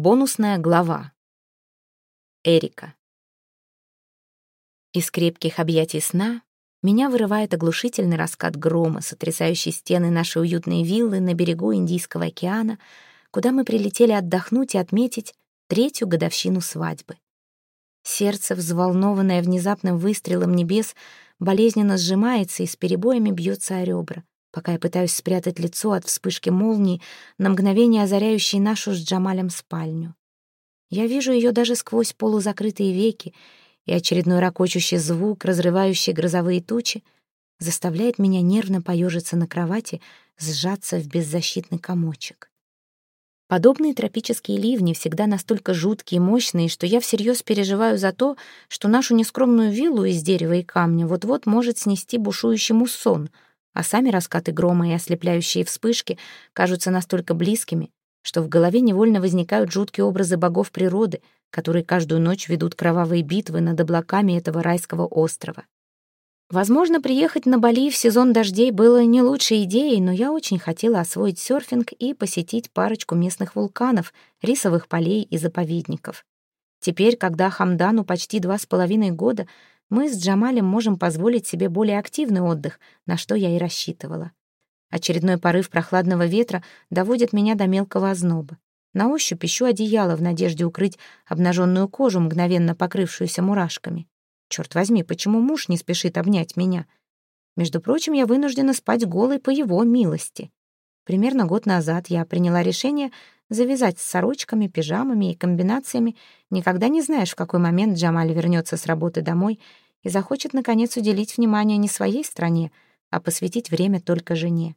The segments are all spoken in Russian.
Бонусная глава. Эрика. Из крепких объятий сна меня вырывает оглушительный раскат грома, сотрясающий стены нашей уютной виллы на берегу Индийского океана, куда мы прилетели отдохнуть и отметить третью годовщину свадьбы. Сердце, взволнованное внезапным выстрелом небес, болезненно сжимается и с перебоями бьется о ребра, пока я пытаюсь спрятать лицо от вспышки молнии, на мгновение озаряющей нашу с Джамалем спальню. Я вижу ее даже сквозь полузакрытые веки, и очередной ракочущий звук, разрывающий грозовые тучи, заставляет меня нервно поежиться на кровати, сжаться в беззащитный комочек. Подобные тропические ливни всегда настолько жуткие и мощные, что я всерьез переживаю за то, что нашу нескромную виллу из дерева и камня вот-вот может снести бушующий муссон, а сами раскаты грома и ослепляющие вспышки кажутся настолько близкими, что в голове невольно возникают жуткие образы богов природы, которые каждую ночь ведут кровавые битвы над облаками этого райского острова. Возможно, приехать на Бали в сезон дождей было не лучшей идеей, но я очень хотела освоить серфинг и посетить парочку местных вулканов, рисовых полей и заповедников. Теперь, когда Хамдану почти два с половиной года, мы с Джамалем можем позволить себе более активный отдых, на что я и рассчитывала. Очередной порыв прохладного ветра доводит меня до мелкого озноба. На ощупь ищу одеяло в надежде укрыть обнаженную кожу, мгновенно покрывшуюся мурашками. Черт возьми, почему муж не спешит обнять меня? Между прочим, я вынуждена спать голой по его милости. Примерно год назад я приняла решение завязать с сорочками, пижамами и комбинациями. Никогда не знаешь, в какой момент Джамаль вернется с работы домой и захочет, наконец, уделить внимание не своей стране, а посвятить время только жене.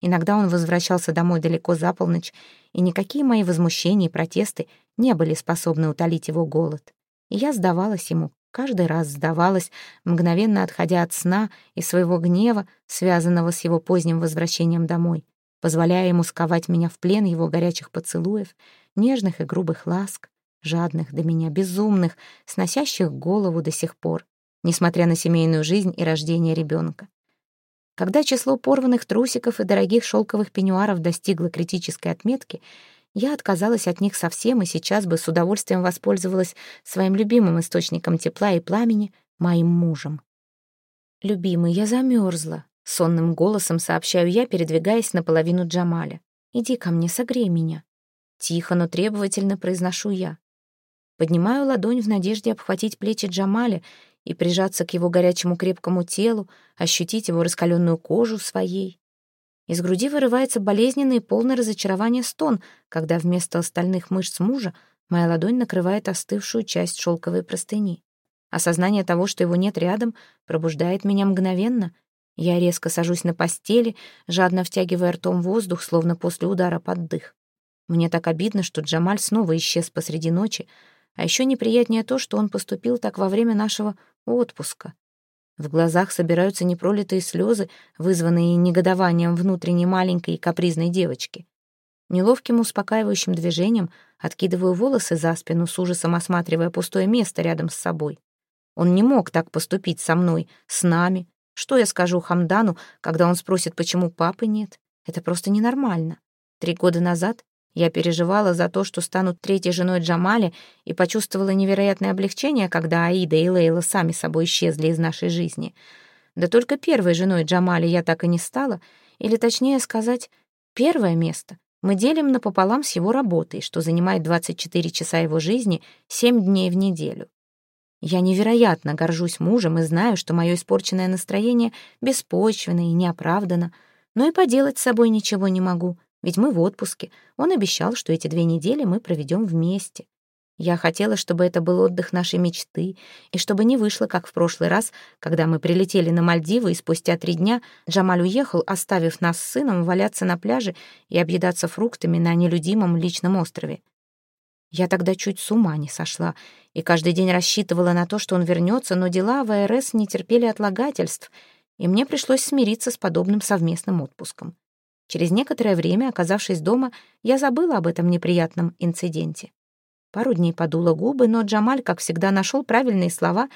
Иногда он возвращался домой далеко за полночь, и никакие мои возмущения и протесты не были способны утолить его голод. И я сдавалась ему, каждый раз сдавалась, мгновенно отходя от сна и своего гнева, связанного с его поздним возвращением домой, позволяя ему сковать меня в плен его горячих поцелуев, нежных и грубых ласк, жадных до меня, безумных, сносящих голову до сих пор, несмотря на семейную жизнь и рождение ребенка. Когда число порванных трусиков и дорогих шелковых пеньюаров достигло критической отметки, я отказалась от них совсем и сейчас бы с удовольствием воспользовалась своим любимым источником тепла и пламени, моим мужем. «Любимый, я замерзла», — сонным голосом сообщаю я, передвигаясь наполовину Джамаля. «Иди ко мне, согрей меня». Тихо, но требовательно произношу я. Поднимаю ладонь в надежде обхватить плечи Джамаля и прижаться к его горячему крепкому телу, ощутить его раскаленную кожу своей. Из груди вырывается болезненный и полный разочарования стон, когда вместо остальных мышц мужа моя ладонь накрывает остывшую часть шелковой простыни. Осознание того, что его нет рядом, пробуждает меня мгновенно. Я резко сажусь на постели, жадно втягивая ртом воздух, словно после удара под дых. Мне так обидно, что Джамаль снова исчез посреди ночи, а еще неприятнее то, что он поступил так во время нашего отпуска. В глазах собираются непролитые слезы, вызванные негодованием внутренней маленькой и капризной девочки. Неловким успокаивающим движением откидываю волосы за спину, с ужасом осматривая пустое место рядом с собой. Он не мог так поступить со мной, с нами. Что я скажу Хамдану, когда он спросит, почему папы нет? Это просто ненормально. Три года назад я переживала за то, что стану третьей женой Джамали, и почувствовала невероятное облегчение, когда Аида и Лейла сами собой исчезли из нашей жизни. Да только первой женой Джамали я так и не стала, или точнее сказать, первое место мы делим напополам с его работой, что занимает 24 часа его жизни, 7 дней в неделю. Я невероятно горжусь мужем и знаю, что мое испорченное настроение беспочвенно и неоправданно, но и поделать с собой ничего не могу — ведь мы в отпуске. Он обещал, что эти две недели мы проведем вместе. Я хотела, чтобы это был отдых нашей мечты, и чтобы не вышло, как в прошлый раз, когда мы прилетели на Мальдивы, и спустя три дня Джамаль уехал, оставив нас с сыном валяться на пляже и объедаться фруктами на нелюдимом личном острове. Я тогда чуть с ума не сошла, и каждый день рассчитывала на то, что он вернется, но дела в АРС не терпели отлагательств, и мне пришлось смириться с подобным совместным отпуском. Через некоторое время, оказавшись дома, я забыла об этом неприятном инциденте. Пару дней подула губы, но Джамаль, как всегда, нашел правильные слова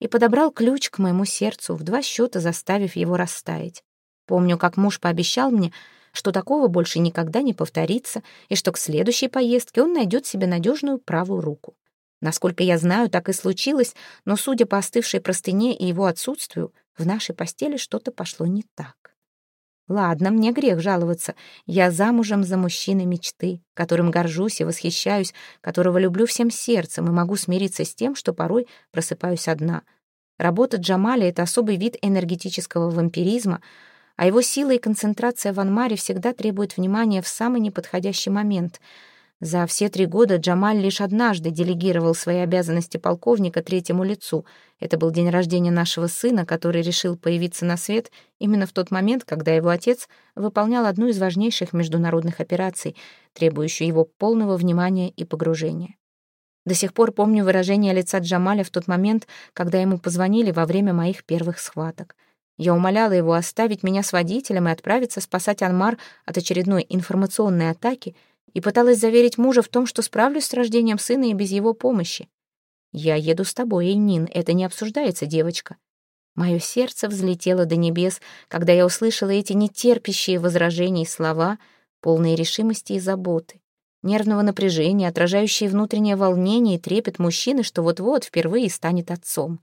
и подобрал ключ к моему сердцу, в два счета заставив его растаять. Помню, как муж пообещал мне, что такого больше никогда не повторится, и что к следующей поездке он найдет себе надежную правую руку. Насколько я знаю, так и случилось, но, судя по остывшей простыне и его отсутствию, в нашей постели что-то пошло не так. Ладно, мне грех жаловаться. Я замужем за мужчиной мечты, которым горжусь и восхищаюсь, которого люблю всем сердцем и могу смириться с тем, что порой просыпаюсь одна. Работа Джамаля — это особый вид энергетического вампиризма, а его сила и концентрация в Анмаре всегда требуют внимания в самый неподходящий момент — за все три года Джамаль лишь однажды делегировал свои обязанности полковника третьему лицу. Это был день рождения нашего сына, который решил появиться на свет именно в тот момент, когда его отец выполнял одну из важнейших международных операций, требующую его полного внимания и погружения. До сих пор помню выражение лица Джамаля в тот момент, когда ему позвонили во время моих первых схваток. Я умоляла его оставить меня с водителем и отправиться спасать Анмар от очередной информационной атаки — и пыталась заверить мужа в том, что справлюсь с рождением сына и без его помощи. «Я еду с тобой, Эйнин, это не обсуждается, девочка». Мое сердце взлетело до небес, когда я услышала эти нетерпящие возражений слова, полные решимости и заботы, нервного напряжения, отражающие внутреннее волнение и трепет мужчины, что вот-вот впервые станет отцом.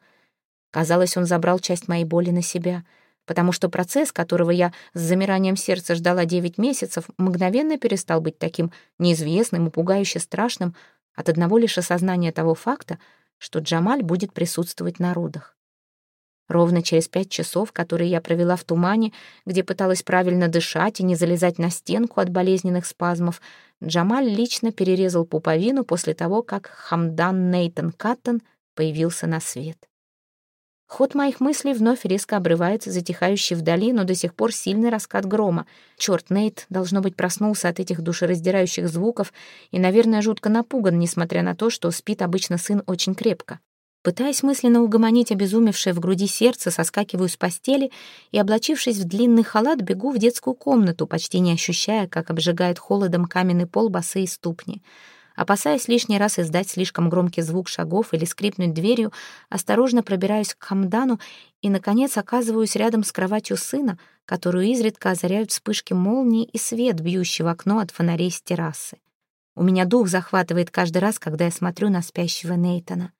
Казалось, он забрал часть моей боли на себя — потому что процесс, которого я с замиранием сердца ждала девять месяцев, мгновенно перестал быть таким неизвестным и пугающе страшным от одного лишь осознания того факта, что Джамаль будет присутствовать на родах. Ровно через пять часов, которые я провела в тумане, где пыталась правильно дышать и не залезать на стенку от болезненных спазмов, Джамаль лично перерезал пуповину после того, как Хамдан Нейтан Каттон появился на свет. Ход моих мыслей вновь резко обрывается, затихающий вдали, но до сих пор сильный раскат грома. Черт, Нейт, должно быть, проснулся от этих душераздирающих звуков и, наверное, жутко напуган, несмотря на то, что спит обычно сын очень крепко. Пытаясь мысленно угомонить обезумевшее в груди сердце, соскакиваю с постели и, облачившись в длинный халат, бегу в детскую комнату, почти не ощущая, как обжигает холодом каменный пол босые ступни. Опасаясь лишний раз издать слишком громкий звук шагов или скрипнуть дверью, осторожно пробираюсь к Хамдану и, наконец, оказываюсь рядом с кроватью сына, которую изредка озаряют вспышки молнии и свет, бьющий в окно от фонарей с террасы. У меня дух захватывает каждый раз, когда я смотрю на спящего Нейтона.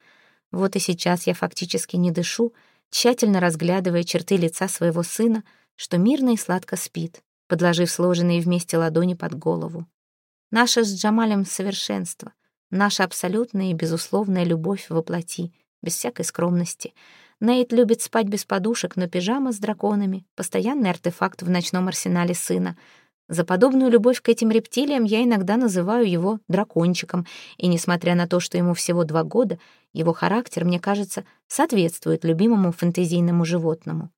Вот и сейчас я фактически не дышу, тщательно разглядывая черты лица своего сына, что мирно и сладко спит, подложив сложенные вместе ладони под голову. Наше с Джамалем совершенство, наша абсолютная и безусловная любовь воплоти, без всякой скромности. Нейт любит спать без подушек, но пижама с драконами — постоянный артефакт в ночном арсенале сына. За подобную любовь к этим рептилиям я иногда называю его дракончиком, и, несмотря на то, что ему всего два года, его характер, мне кажется, соответствует любимому фэнтезийному животному.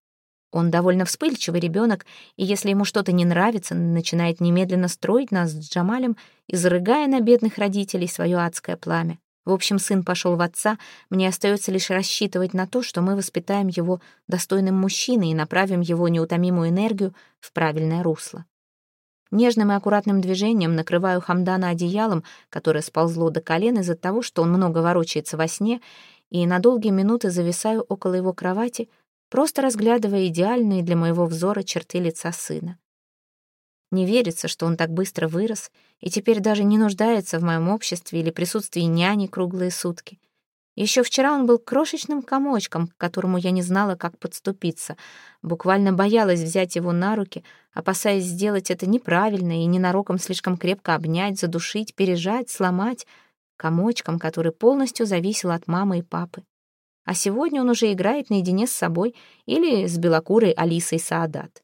Он довольно вспыльчивый ребенок, и если ему что-то не нравится, начинает немедленно строить нас с Джамалем, изрыгая на бедных родителей свое адское пламя. В общем, сын пошел в отца, мне остается лишь рассчитывать на то, что мы воспитаем его достойным мужчиной и направим его неутомимую энергию в правильное русло. Нежным и аккуратным движением накрываю Хамдана одеялом, которое сползло до колен из-за того, что он много ворочается во сне, и на долгие минуты зависаю около его кровати — просто разглядывая идеальные для моего взора черты лица сына. Не верится, что он так быстро вырос и теперь даже не нуждается в моем обществе или присутствии няни круглые сутки. Еще вчера он был крошечным комочком, к которому я не знала, как подступиться, буквально боялась взять его на руки, опасаясь сделать это неправильно и ненароком слишком крепко обнять, задушить, пережать, сломать, комочком, который полностью зависел от мамы и папы а сегодня он уже играет наедине с собой или с белокурой Алисой Саадат.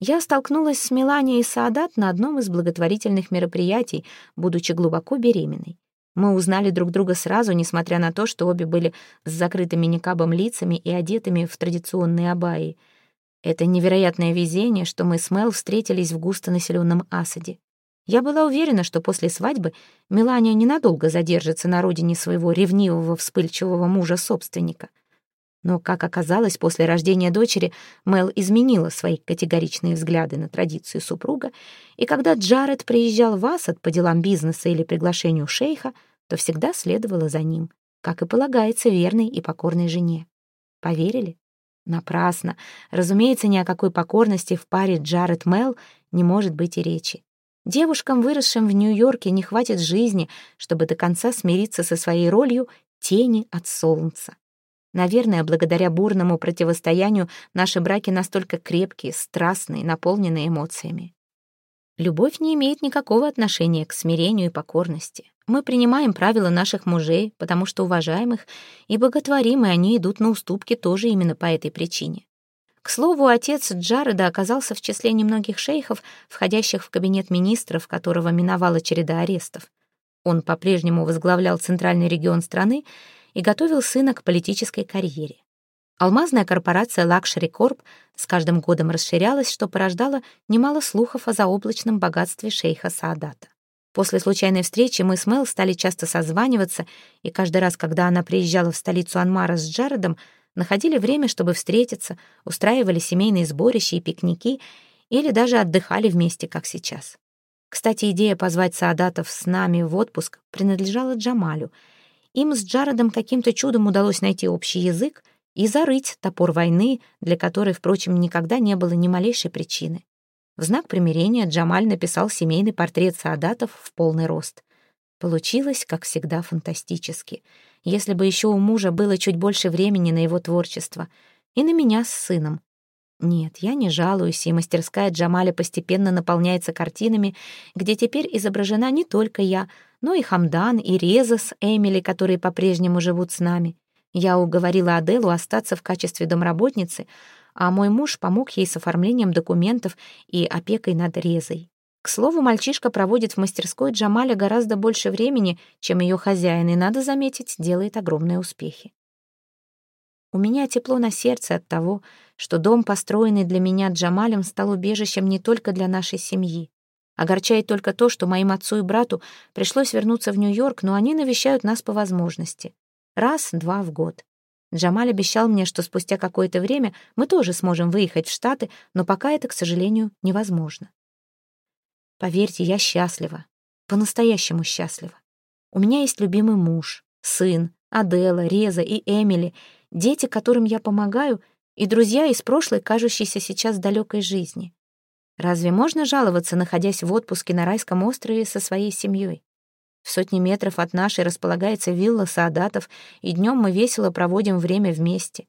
Я столкнулась с Меланией Саадат на одном из благотворительных мероприятий, будучи глубоко беременной. Мы узнали друг друга сразу, несмотря на то, что обе были с закрытыми никабом лицами и одетыми в традиционные абайи. Это невероятное везение, что мы с Мел встретились в густонаселенном Асаде. Я была уверена, что после свадьбы Мелания ненадолго задержится на родине своего ревнивого, вспыльчивого мужа-собственника. Но, как оказалось, после рождения дочери Мел изменила свои категоричные взгляды на традицию супруга, и когда Джаред приезжал в Асад по делам бизнеса или приглашению шейха, то всегда следовала за ним, как и полагается верной и покорной жене. Поверили? Напрасно. Разумеется, ни о какой покорности в паре Джаред Мел не может быть и речи. Девушкам, выросшим в Нью-Йорке, не хватит жизни, чтобы до конца смириться со своей ролью тени от солнца. Наверное, благодаря бурному противостоянию наши браки настолько крепкие, страстные, наполненные эмоциями. Любовь не имеет никакого отношения к смирению и покорности. Мы принимаем правила наших мужей, потому что уважаем их, и боготворим, и они идут на уступки тоже именно по этой причине. К слову, отец Джареда оказался в числе немногих шейхов, входящих в кабинет министров, которого миновала череда арестов. Он по-прежнему возглавлял центральный регион страны и готовил сына к политической карьере. Алмазная корпорация Luxury Corp с каждым годом расширялась, что порождало немало слухов о заоблачном богатстве шейха Саадата. После случайной встречи мы с Мел стали часто созваниваться, и каждый раз, когда она приезжала в столицу Анмара с Джаредом, находили время, чтобы встретиться, устраивали семейные сборища и пикники или даже отдыхали вместе, как сейчас. Кстати, идея позвать Саадатов с нами в отпуск принадлежала Джамалю. Им с Джаредом каким-то чудом удалось найти общий язык и зарыть топор войны, для которой, впрочем, никогда не было ни малейшей причины. В знак примирения Джамаль написал семейный портрет Саадатов в полный рост. Получилось, как всегда, фантастически — если бы еще у мужа было чуть больше времени на его творчество. И на меня с сыном. Нет, я не жалуюсь, и мастерская Джамаля постепенно наполняется картинами, где теперь изображена не только я, но и Хамдан, и Реза с Эмили, которые по-прежнему живут с нами. Я уговорила Аделу остаться в качестве домработницы, а мой муж помог ей с оформлением документов и опекой над Резой. К слову, мальчишка проводит в мастерской Джамаля гораздо больше времени, чем ее хозяин, и, надо заметить, делает огромные успехи. У меня тепло на сердце от того, что дом, построенный для меня Джамалем, стал убежищем не только для нашей семьи. Огорчает только то, что моим отцу и брату пришлось вернуться в Нью-Йорк, но они навещают нас по возможности. Раз-два в год. Джамаль обещал мне, что спустя какое-то время мы тоже сможем выехать в Штаты, но пока это, к сожалению, невозможно. Поверьте, я счастлива. По-настоящему счастлива. У меня есть любимый муж, сын, Адела, Реза и Эмили, дети, которым я помогаю, и друзья из прошлой, кажущейся сейчас далекой жизни. Разве можно жаловаться, находясь в отпуске на райском острове со своей семьей? В сотни метров от нашей располагается вилла Саадатов, и днем мы весело проводим время вместе.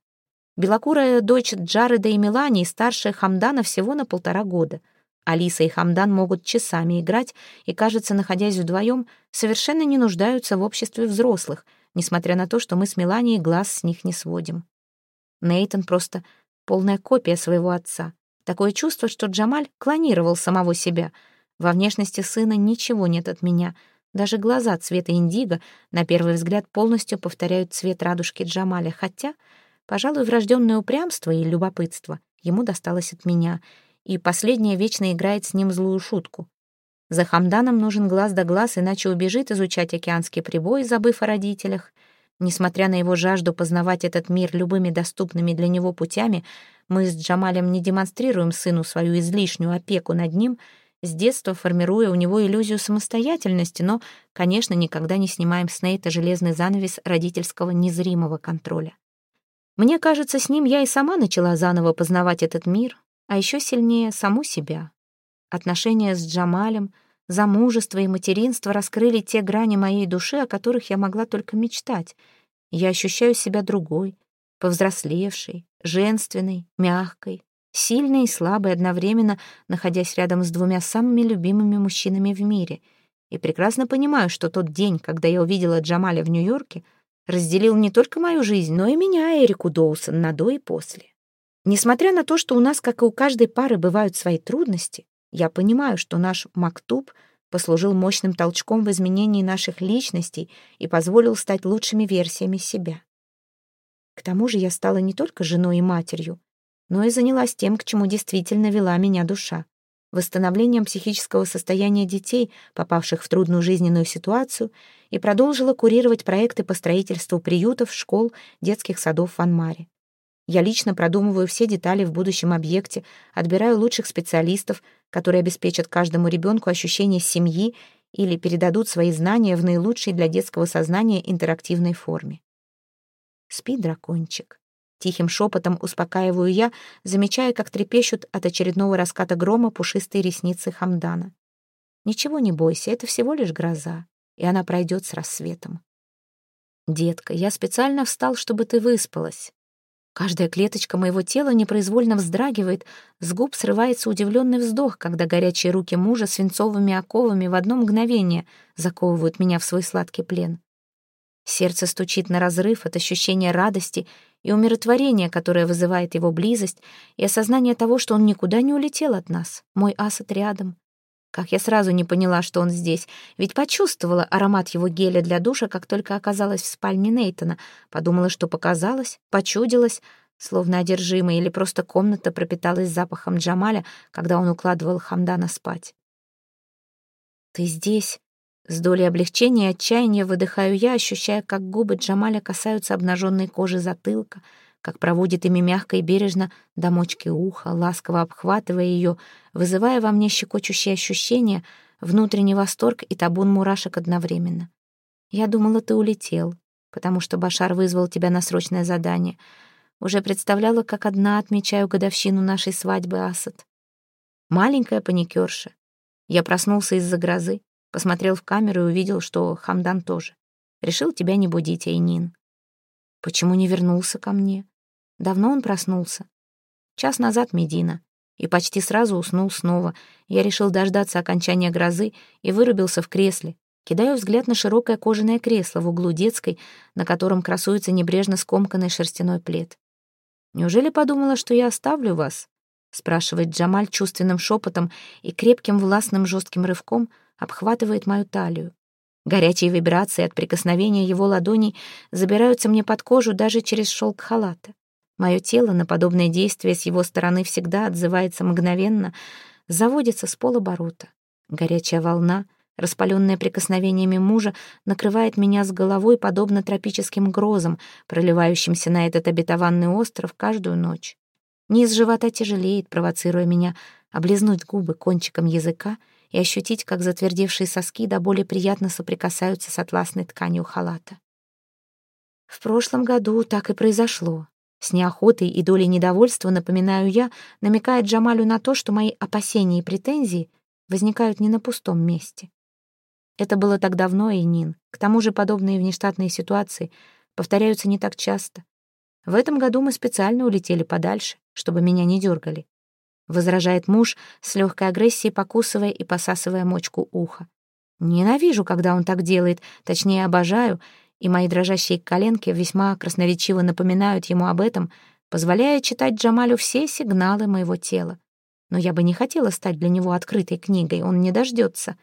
Белокурая дочь Джареда и Мелании, старшая Хамдана, всего на полтора года — Алиса и Хамдан могут часами играть и, кажется, находясь вдвоем, совершенно не нуждаются в обществе взрослых, несмотря на то, что мы с Меланией глаз с них не сводим. Нейтон просто полная копия своего отца. Такое чувство, что Джамаль клонировал самого себя. Во внешности сына ничего нет от меня. Даже глаза цвета индиго, на первый взгляд, полностью повторяют цвет радужки Джамаля, хотя, пожалуй, врожденное упрямство и любопытство ему досталось от меня — и последняя вечно играет с ним злую шутку. За Хамданом нужен глаз да глаз, иначе убежит изучать океанский прибой, забыв о родителях. Несмотря на его жажду познавать этот мир любыми доступными для него путями, мы с Джамалем не демонстрируем сыну свою излишнюю опеку над ним, с детства формируя у него иллюзию самостоятельности, но, конечно, никогда не снимаем с Нейта железный занавес родительского незримого контроля. Мне кажется, с ним я и сама начала заново познавать этот мир, а еще сильнее саму себя. Отношения с Джамалем, замужество и материнство раскрыли те грани моей души, о которых я могла только мечтать. Я ощущаю себя другой, повзрослевшей, женственной, мягкой, сильной и слабой одновременно, находясь рядом с двумя самыми любимыми мужчинами в мире. И прекрасно понимаю, что тот день, когда я увидела Джамаля в Нью-Йорке, разделил не только мою жизнь, но и меня, Эрику Доусон, на до и после. Несмотря на то, что у нас, как и у каждой пары, бывают свои трудности, я понимаю, что наш мактуб послужил мощным толчком в изменении наших личностей и позволил стать лучшими версиями себя. К тому же я стала не только женой и матерью, но и занялась тем, к чему действительно вела меня душа — восстановлением психического состояния детей, попавших в трудную жизненную ситуацию, и продолжила курировать проекты по строительству приютов, школ, детских садов в Анмаре. Я лично продумываю все детали в будущем объекте, отбираю лучших специалистов, которые обеспечат каждому ребенку ощущение семьи или передадут свои знания в наилучшей для детского сознания интерактивной форме. Спи, дракончик. Тихим шепотом успокаиваю я, замечая, как трепещут от очередного раската грома пушистые ресницы Хамдана. «Ничего не бойся, это всего лишь гроза, и она пройдет с рассветом». «Детка, я специально встал, чтобы ты выспалась». Каждая клеточка моего тела непроизвольно вздрагивает, с губ срывается удивленный вздох, когда горячие руки мужа свинцовыми оковами в одно мгновение заковывают меня в свой сладкий плен. Сердце стучит на разрыв от ощущения радости и умиротворения, которое вызывает его близость, и осознание того, что он никуда не улетел от нас. Мой асад рядом. Как я сразу не поняла, что он здесь, ведь почувствовала аромат его геля для душа, как только оказалась в спальне Нейтона. Подумала, что показалось, почудилась, словно одержимая, или просто комната пропиталась запахом Джамаля, когда он укладывал Хамдана спать. «Ты здесь?» С долей облегчения и отчаяния выдыхаю я, ощущая, как губы Джамаля касаются обнаженной кожи затылка, как проводит ими мягко и бережно до мочки уха, ласково обхватывая ее, вызывая во мне щекочущие ощущения, внутренний восторг и табун мурашек одновременно. Я думала, ты улетел, потому что Башар вызвал тебя на срочное задание. Уже представляла, как одна отмечаю годовщину нашей свадьбы, Асад. Маленькая паникерша. Я проснулся из-за грозы, Посмотрел в камеру и увидел, что Хамдан тоже. Решил тебя не будить, Айнин. Почему не вернулся ко мне? Давно он проснулся. Час назад Медина. И почти сразу уснул снова. Я решил дождаться окончания грозы и вырубился в кресле. Кидаю взгляд на широкое кожаное кресло в углу детской, на котором красуется небрежно скомканный шерстяной плед. «Неужели подумала, что я оставлю вас?» — спрашивает Джамаль чувственным шепотом и крепким властным жестким рывком — обхватывает мою талию. Горячие вибрации от прикосновения его ладоней забираются мне под кожу даже через шелк халата. Мое тело на подобное действие с его стороны всегда отзывается мгновенно, заводится с полоборота. Горячая волна, распаленная прикосновениями мужа, накрывает меня с головой, подобно тропическим грозам, проливающимся на этот обетованный остров каждую ночь. Низ живота тяжелеет, провоцируя меня облизнуть губы кончиком языка — и ощутить, как затвердевшие соски до боли приятно соприкасаются с атласной тканью халата. В прошлом году так и произошло. С неохотой и долей недовольства напоминаю я, намекая Джамалю на то, что мои опасения и претензии возникают не на пустом месте. Это было так давно, и. К тому же подобные внештатные ситуации повторяются не так часто. В этом году мы специально улетели подальше, чтобы меня не дергали. — возражает муж, с легкой агрессией покусывая и посасывая мочку уха. «Ненавижу, когда он так делает, точнее, обожаю, и мои дрожащие коленки весьма красноречиво напоминают ему об этом, позволяя читать Джамалю все сигналы моего тела. Но я бы не хотела стать для него открытой книгой, он не дождется.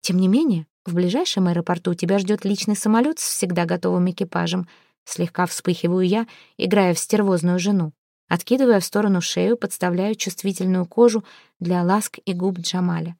Тем не менее, в ближайшем аэропорту тебя ждет личный самолет с всегда готовым экипажем. Слегка вспыхиваю я, играя в стервозную жену. Откидывая в сторону шею, подставляю чувствительную кожу для ласк и губ Джамаля.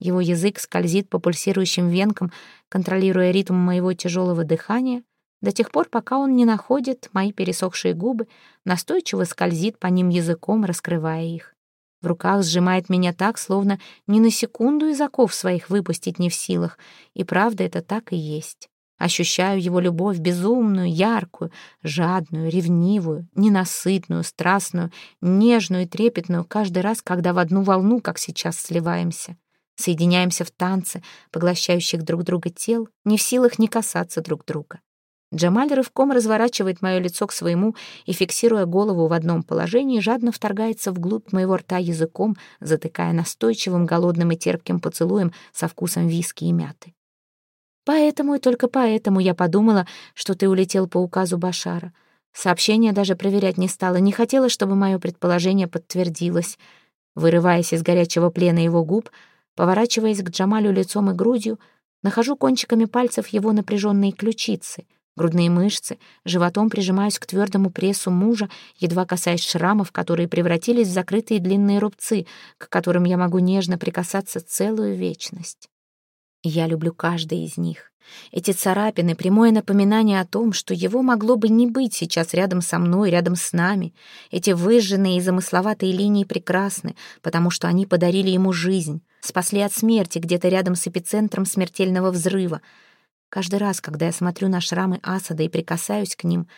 Его язык скользит по пульсирующим венкам, контролируя ритм моего тяжелого дыхания, до тех пор, пока он не находит мои пересохшие губы, настойчиво скользит по ним языком, раскрывая их. В руках сжимает меня так, словно ни на секунду из оков своих выпустить не в силах, и правда это так и есть. Ощущаю его любовь безумную, яркую, жадную, ревнивую, ненасытную, страстную, нежную и трепетную каждый раз, когда в одну волну, как сейчас, сливаемся. Соединяемся в танце, поглощающих друг друга тел, не в силах не касаться друг друга. Джамаль рывком разворачивает мое лицо к своему и, фиксируя голову в одном положении, жадно вторгается вглубь моего рта языком, затыкая настойчивым, голодным и терпким поцелуем со вкусом виски и мяты. Поэтому и только поэтому я подумала, что ты улетел по указу Башара. Сообщение даже проверять не стала, не хотела, чтобы мое предположение подтвердилось. Вырываясь из горячего плена его губ, поворачиваясь к Джамалю лицом и грудью, нахожу кончиками пальцев его напряженные ключицы, грудные мышцы, животом прижимаюсь к твердому прессу мужа, едва касаясь шрамов, которые превратились в закрытые длинные рубцы, к которым я могу нежно прикасаться целую вечность. Я люблю каждый из них. Эти царапины — прямое напоминание о том, что его могло бы не быть сейчас рядом со мной, рядом с нами. Эти выжженные и замысловатые линии прекрасны, потому что они подарили ему жизнь, спасли от смерти где-то рядом с эпицентром смертельного взрыва. Каждый раз, когда я смотрю на шрамы Асада и прикасаюсь к ним,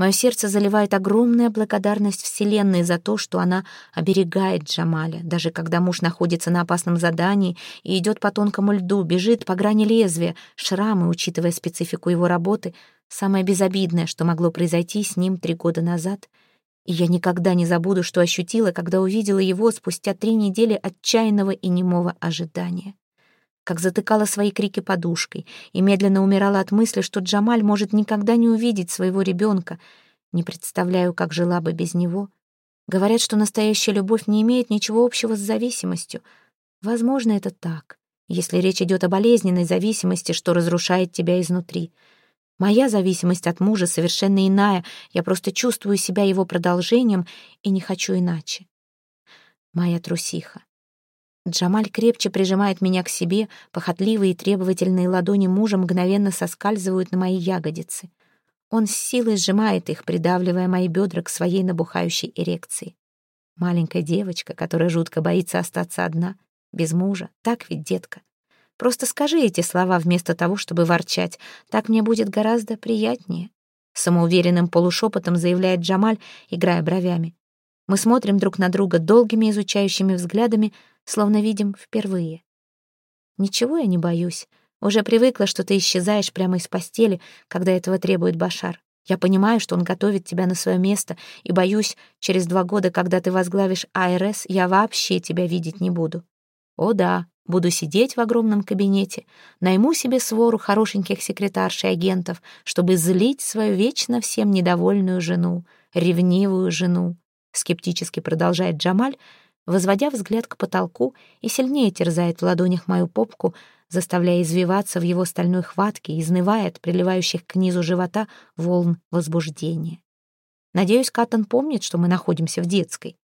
Мое сердце заливает огромная благодарность Вселенной за то, что она оберегает Джамаля, даже когда муж находится на опасном задании и идет по тонкому льду, бежит по грани лезвия, шрамы, учитывая специфику его работы, самое безобидное, что могло произойти с ним три года назад. И я никогда не забуду, что ощутила, когда увидела его спустя три недели отчаянного и немого ожидания как затыкала свои крики подушкой и медленно умирала от мысли, что Джамаль может никогда не увидеть своего ребенка. Не представляю, как жила бы без него. Говорят, что настоящая любовь не имеет ничего общего с зависимостью. Возможно, это так, если речь идет о болезненной зависимости, что разрушает тебя изнутри. Моя зависимость от мужа совершенно иная, я просто чувствую себя его продолжением и не хочу иначе. Моя трусиха. Джамаль крепче прижимает меня к себе, похотливые и требовательные ладони мужа мгновенно соскальзывают на мои ягодицы. Он с силой сжимает их, придавливая мои бедра к своей набухающей эрекции. Маленькая девочка, которая жутко боится остаться одна, без мужа. Так ведь, детка? Просто скажи эти слова вместо того, чтобы ворчать. Так мне будет гораздо приятнее. Самоуверенным полушепотом заявляет Джамаль, играя бровями. Мы смотрим друг на друга долгими изучающими взглядами, словно видим впервые. Ничего я не боюсь. Уже привыкла, что ты исчезаешь прямо из постели, когда этого требует Башар. Я понимаю, что он готовит тебя на свое место, и боюсь, через два года, когда ты возглавишь АРС, я вообще тебя видеть не буду. О да, буду сидеть в огромном кабинете, найму себе свору хорошеньких секретарш и агентов, чтобы злить свою вечно всем недовольную жену, ревнивую жену. Скептически продолжает Джамаль, возводя взгляд к потолку и сильнее терзает в ладонях мою попку, заставляя извиваться в его стальной хватке, изнывая от приливающих к низу живота волн возбуждения. Надеюсь, Каттон помнит, что мы находимся в детской.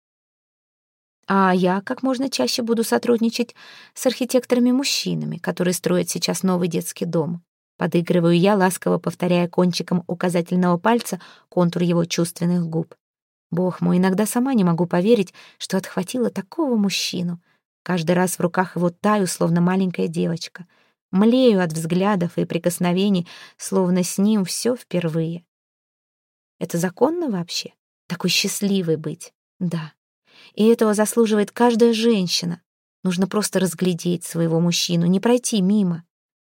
А я как можно чаще буду сотрудничать с архитекторами-мужчинами, которые строят сейчас новый детский дом. Подыгрываю я, ласково повторяя кончиком указательного пальца контур его чувственных губ. Бог мой, иногда сама не могу поверить, что отхватила такого мужчину. Каждый раз в руках его таю, словно маленькая девочка. Млею от взглядов и прикосновений, словно с ним все впервые. Это законно вообще? Такой счастливый быть? Да. И этого заслуживает каждая женщина. Нужно просто разглядеть своего мужчину, не пройти мимо.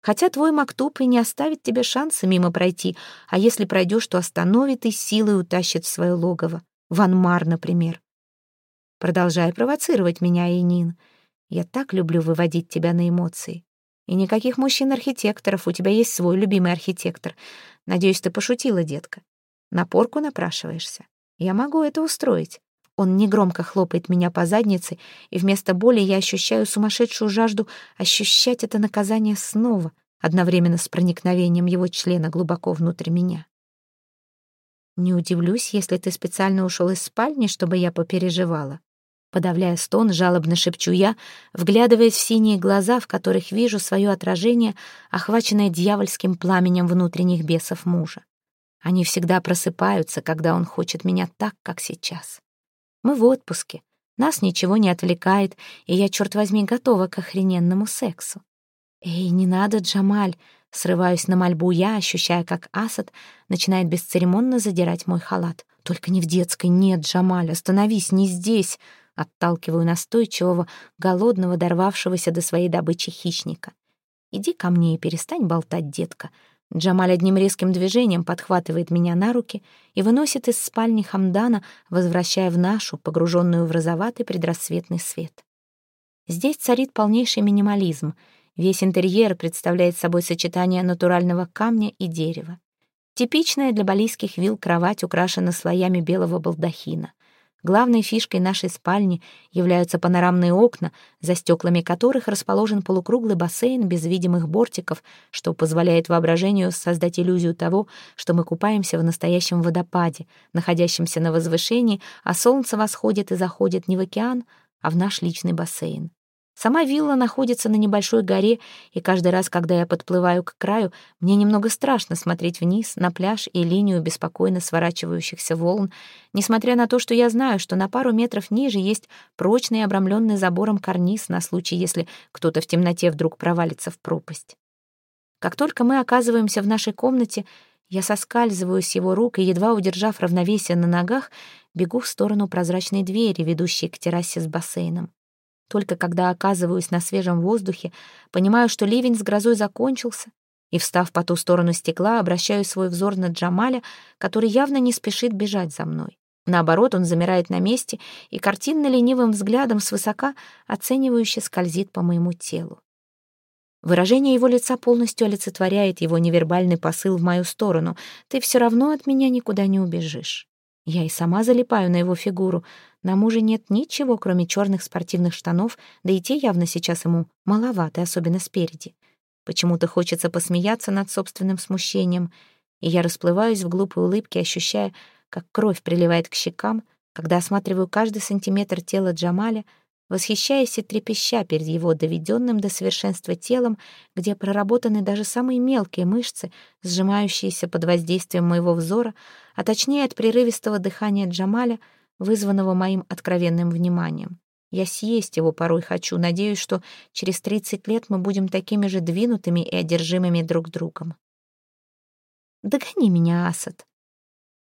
Хотя твой Мактуб и не оставит тебе шанса мимо пройти, а если пройдешь, то остановит и силой утащит в свое логово. Ванмар, например. Продолжай провоцировать меня, Инин. Я так люблю выводить тебя на эмоции. И никаких мужчин-архитекторов, у тебя есть свой любимый архитектор. Надеюсь, ты пошутила, детка. На порку напрашиваешься. Я могу это устроить. Он негромко хлопает меня по заднице, и вместо боли я ощущаю сумасшедшую жажду ощущать это наказание снова, одновременно с проникновением его члена глубоко внутрь меня. Не удивлюсь, если ты специально ушел из спальни, чтобы я попереживала. Подавляя стон, жалобно шепчу я, вглядываясь в синие глаза, в которых вижу свое отражение, охваченное дьявольским пламенем внутренних бесов мужа. Они всегда просыпаются, когда он хочет меня так, как сейчас. Мы в отпуске, нас ничего не отвлекает, и я, черт возьми, готова к охрененному сексу. «Эй, не надо, Джамаль!» Срываюсь на мольбу я, ощущая, как Асад начинает бесцеремонно задирать мой халат. «Только не в детской, нет, Джамаль, остановись, не здесь!» Отталкиваю настойчивого, голодного, дорвавшегося до своей добычи хищника. «Иди ко мне и перестань болтать, детка!» Джамаль одним резким движением подхватывает меня на руки и выносит из спальни Хамдана, возвращая в нашу, погруженную в розоватый предрассветный свет. Здесь царит полнейший минимализм — Весь интерьер представляет собой сочетание натурального камня и дерева. Типичная для балийских вилл кровать украшена слоями белого балдахина. Главной фишкой нашей спальни являются панорамные окна, за стеклами которых расположен полукруглый бассейн без видимых бортиков, что позволяет воображению создать иллюзию того, что мы купаемся в настоящем водопаде, находящемся на возвышении, а солнце восходит и заходит не в океан, а в наш личный бассейн. Сама вилла находится на небольшой горе, и каждый раз, когда я подплываю к краю, мне немного страшно смотреть вниз на пляж и линию беспокойно сворачивающихся волн, несмотря на то, что я знаю, что на пару метров ниже есть прочный обрамленный забором карниз на случай, если кто-то в темноте вдруг провалится в пропасть. Как только мы оказываемся в нашей комнате, Я соскальзываю с его рук и, едва удержав равновесие на ногах, бегу в сторону прозрачной двери, ведущей к террасе с бассейном. Только когда оказываюсь на свежем воздухе, понимаю, что ливень с грозой закончился, и, встав по ту сторону стекла, обращаю свой взор на Джамаля, который явно не спешит бежать за мной. Наоборот, он замирает на месте и картинно ленивым взглядом свысока оценивающе скользит по моему телу. Выражение его лица полностью олицетворяет его невербальный посыл в мою сторону. Ты все равно от меня никуда не убежишь. Я и сама залипаю на его фигуру. На муже нет ничего, кроме черных спортивных штанов, да и те явно сейчас ему маловаты, особенно спереди. Почему-то хочется посмеяться над собственным смущением, и я расплываюсь в глупой улыбке, ощущая, как кровь приливает к щекам, когда осматриваю каждый сантиметр тела Джамаля — восхищаясь и трепеща перед его доведенным до совершенства телом, где проработаны даже самые мелкие мышцы, сжимающиеся под воздействием моего взора, а точнее от прерывистого дыхания Джамаля, вызванного моим откровенным вниманием. Я съесть его порой хочу, надеюсь, что через 30 лет мы будем такими же двинутыми и одержимыми друг другом. Догони меня, Асад.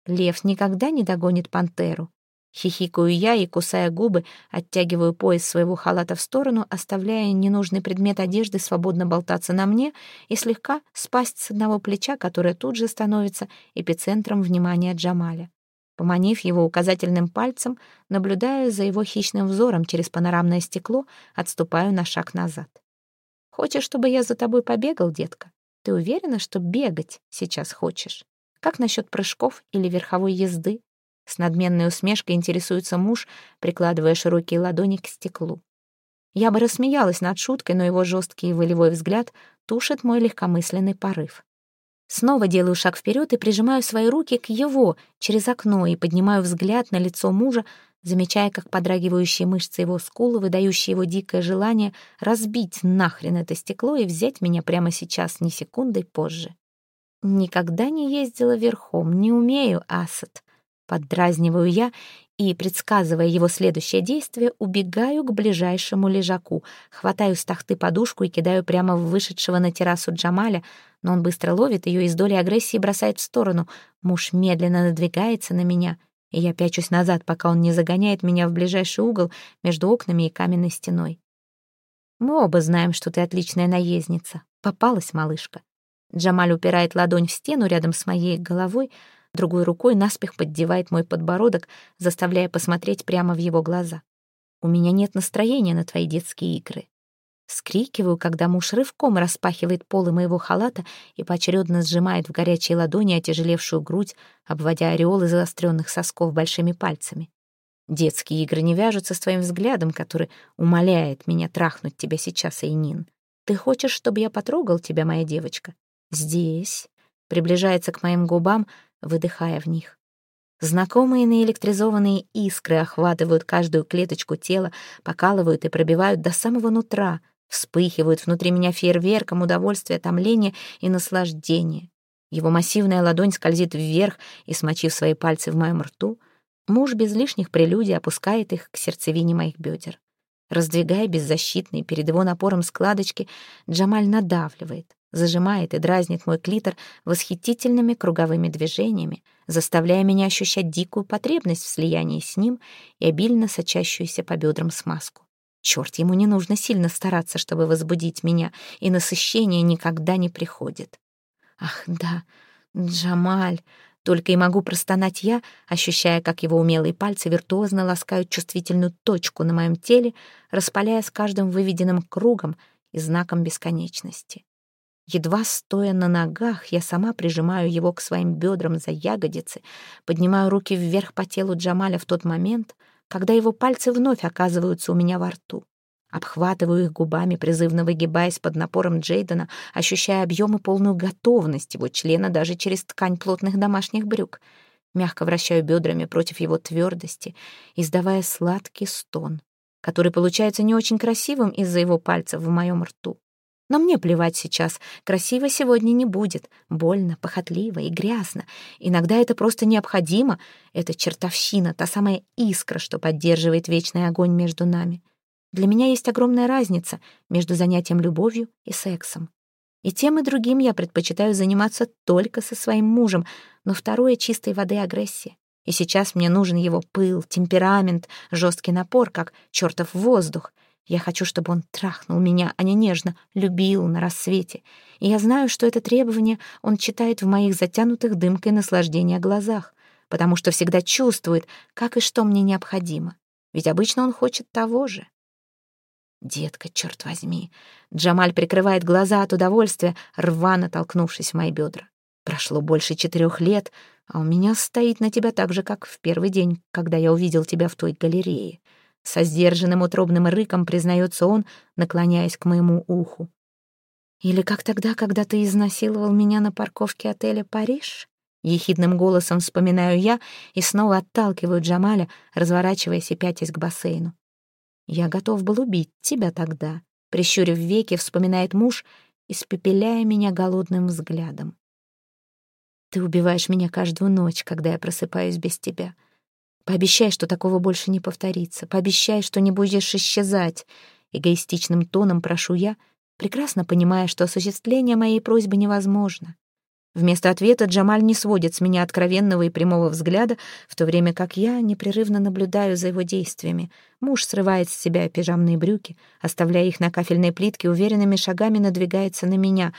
Лев никогда не догонит пантеру. Хихикаю я и, кусая губы, оттягиваю пояс своего халата в сторону, оставляя ненужный предмет одежды свободно болтаться на мне и слегка спасть с одного плеча, которое тут же становится эпицентром внимания Джамаля. Поманив его указательным пальцем, наблюдая за его хищным взором через панорамное стекло, отступаю на шаг назад. «Хочешь, чтобы я за тобой побегал, детка? Ты уверена, что бегать сейчас хочешь? Как насчет прыжков или верховой езды?» С надменной усмешкой интересуется муж, прикладывая широкие ладони к стеклу. Я бы рассмеялась над шуткой, но его жесткий и волевой взгляд тушит мой легкомысленный порыв. Снова делаю шаг вперед и прижимаю свои руки к его через окно и поднимаю взгляд на лицо мужа, замечая, как подрагивающие мышцы его скулы, выдающие его дикое желание разбить нахрен это стекло и взять меня прямо сейчас, ни секундой позже. Никогда не ездила верхом, не умею, Асад. Поддразниваю я и, предсказывая его следующее действие, убегаю к ближайшему лежаку, хватаю с тахты подушку и кидаю прямо в вышедшего на террасу Джамаля, но он быстро ловит ее и с долей агрессии бросает в сторону. Муж медленно надвигается на меня, и я пячусь назад, пока он не загоняет меня в ближайший угол между окнами и каменной стеной. Мы оба знаем, что ты отличная наездница. Попалась, малышка. Джамаль упирает ладонь в стену рядом с моей головой, другой рукой наспех поддевает мой подбородок, заставляя посмотреть прямо в его глаза. «У меня нет настроения на твои детские игры». Скрикиваю, когда муж рывком распахивает полы моего халата и поочередно сжимает в горячей ладони отяжелевшую грудь, обводя ореолы заостренных сосков большими пальцами. Детские игры не вяжутся с твоим взглядом, который умоляет меня трахнуть тебя сейчас, Эйнин. Ты хочешь, чтобы я потрогал тебя, моя девочка? Здесь. Приближается к моим губам, выдыхая в них. Знакомые наэлектризованные искры охватывают каждую клеточку тела, покалывают и пробивают до самого нутра, вспыхивают внутри меня фейерверком удовольствия, томления и наслаждения. Его массивная ладонь скользит вверх и, смочив свои пальцы в моем рту, муж без лишних прелюдий опускает их к сердцевине моих бедер. Раздвигая беззащитные перед его напором складочки, Джамаль надавливает, зажимает и дразнит мой клитор восхитительными круговыми движениями, заставляя меня ощущать дикую потребность в слиянии с ним и обильно сочащуюся по бедрам смазку. Черт, ему не нужно сильно стараться, чтобы возбудить меня, и насыщение никогда не приходит. Ах, да, Джамаль, только и могу простонать я, ощущая, как его умелые пальцы виртуозно ласкают чувствительную точку на моем теле, распаляя с каждым выведенным кругом и знаком бесконечности. Едва стоя на ногах, я сама прижимаю его к своим бедрам за ягодицы, поднимаю руки вверх по телу Джамаля в тот момент, когда его пальцы вновь оказываются у меня во рту. Обхватываю их губами, призывно выгибаясь под напором Джейдена, ощущая объем и полную готовность его члена даже через ткань плотных домашних брюк. Мягко вращаю бедрами против его твердости, издавая сладкий стон, который получается не очень красивым из-за его пальцев в моем рту. Но мне плевать сейчас. Красиво сегодня не будет. Больно, похотливо и грязно. Иногда это просто необходимо. Это чертовщина, та самая искра, что поддерживает вечный огонь между нами. Для меня есть огромная разница между занятием любовью и сексом. И тем и другим я предпочитаю заниматься только со своим мужем, но второе — чистой воды агрессия. И сейчас мне нужен его пыл, темперамент, жесткий напор, как чертов воздух. Я хочу, чтобы он трахнул меня, а не нежно любил на рассвете. И я знаю, что это требование он читает в моих затянутых дымкой наслаждения глазах, потому что всегда чувствует, как и что мне необходимо. Ведь обычно он хочет того же. Детка, черт возьми. Джамаль прикрывает глаза от удовольствия, рвано толкнувшись в мои бедра. Прошло больше четырех лет, а у меня стоит на тебя так же, как в первый день, когда я увидел тебя в той галерее. Со сдержанным утробным рыком признается он, наклоняясь к моему уху. Или как тогда, когда ты изнасиловал меня на парковке отеля «Париж»? Ехидным голосом вспоминаю я и снова отталкиваю Джамаля, разворачиваясь и пятясь к бассейну. Я готов был убить тебя тогда, прищурив веки, вспоминает муж, испепеляя меня голодным взглядом. Ты убиваешь меня каждую ночь, когда я просыпаюсь без тебя. Пообещай, что такого больше не повторится. Пообещай, что не будешь исчезать. Эгоистичным тоном прошу я, прекрасно понимая, что осуществление моей просьбы невозможно. Вместо ответа Джамаль не сводит с меня откровенного и прямого взгляда, в то время как я непрерывно наблюдаю за его действиями. Муж срывает с себя пижамные брюки, оставляя их на кафельной плитке, уверенными шагами надвигается на меня.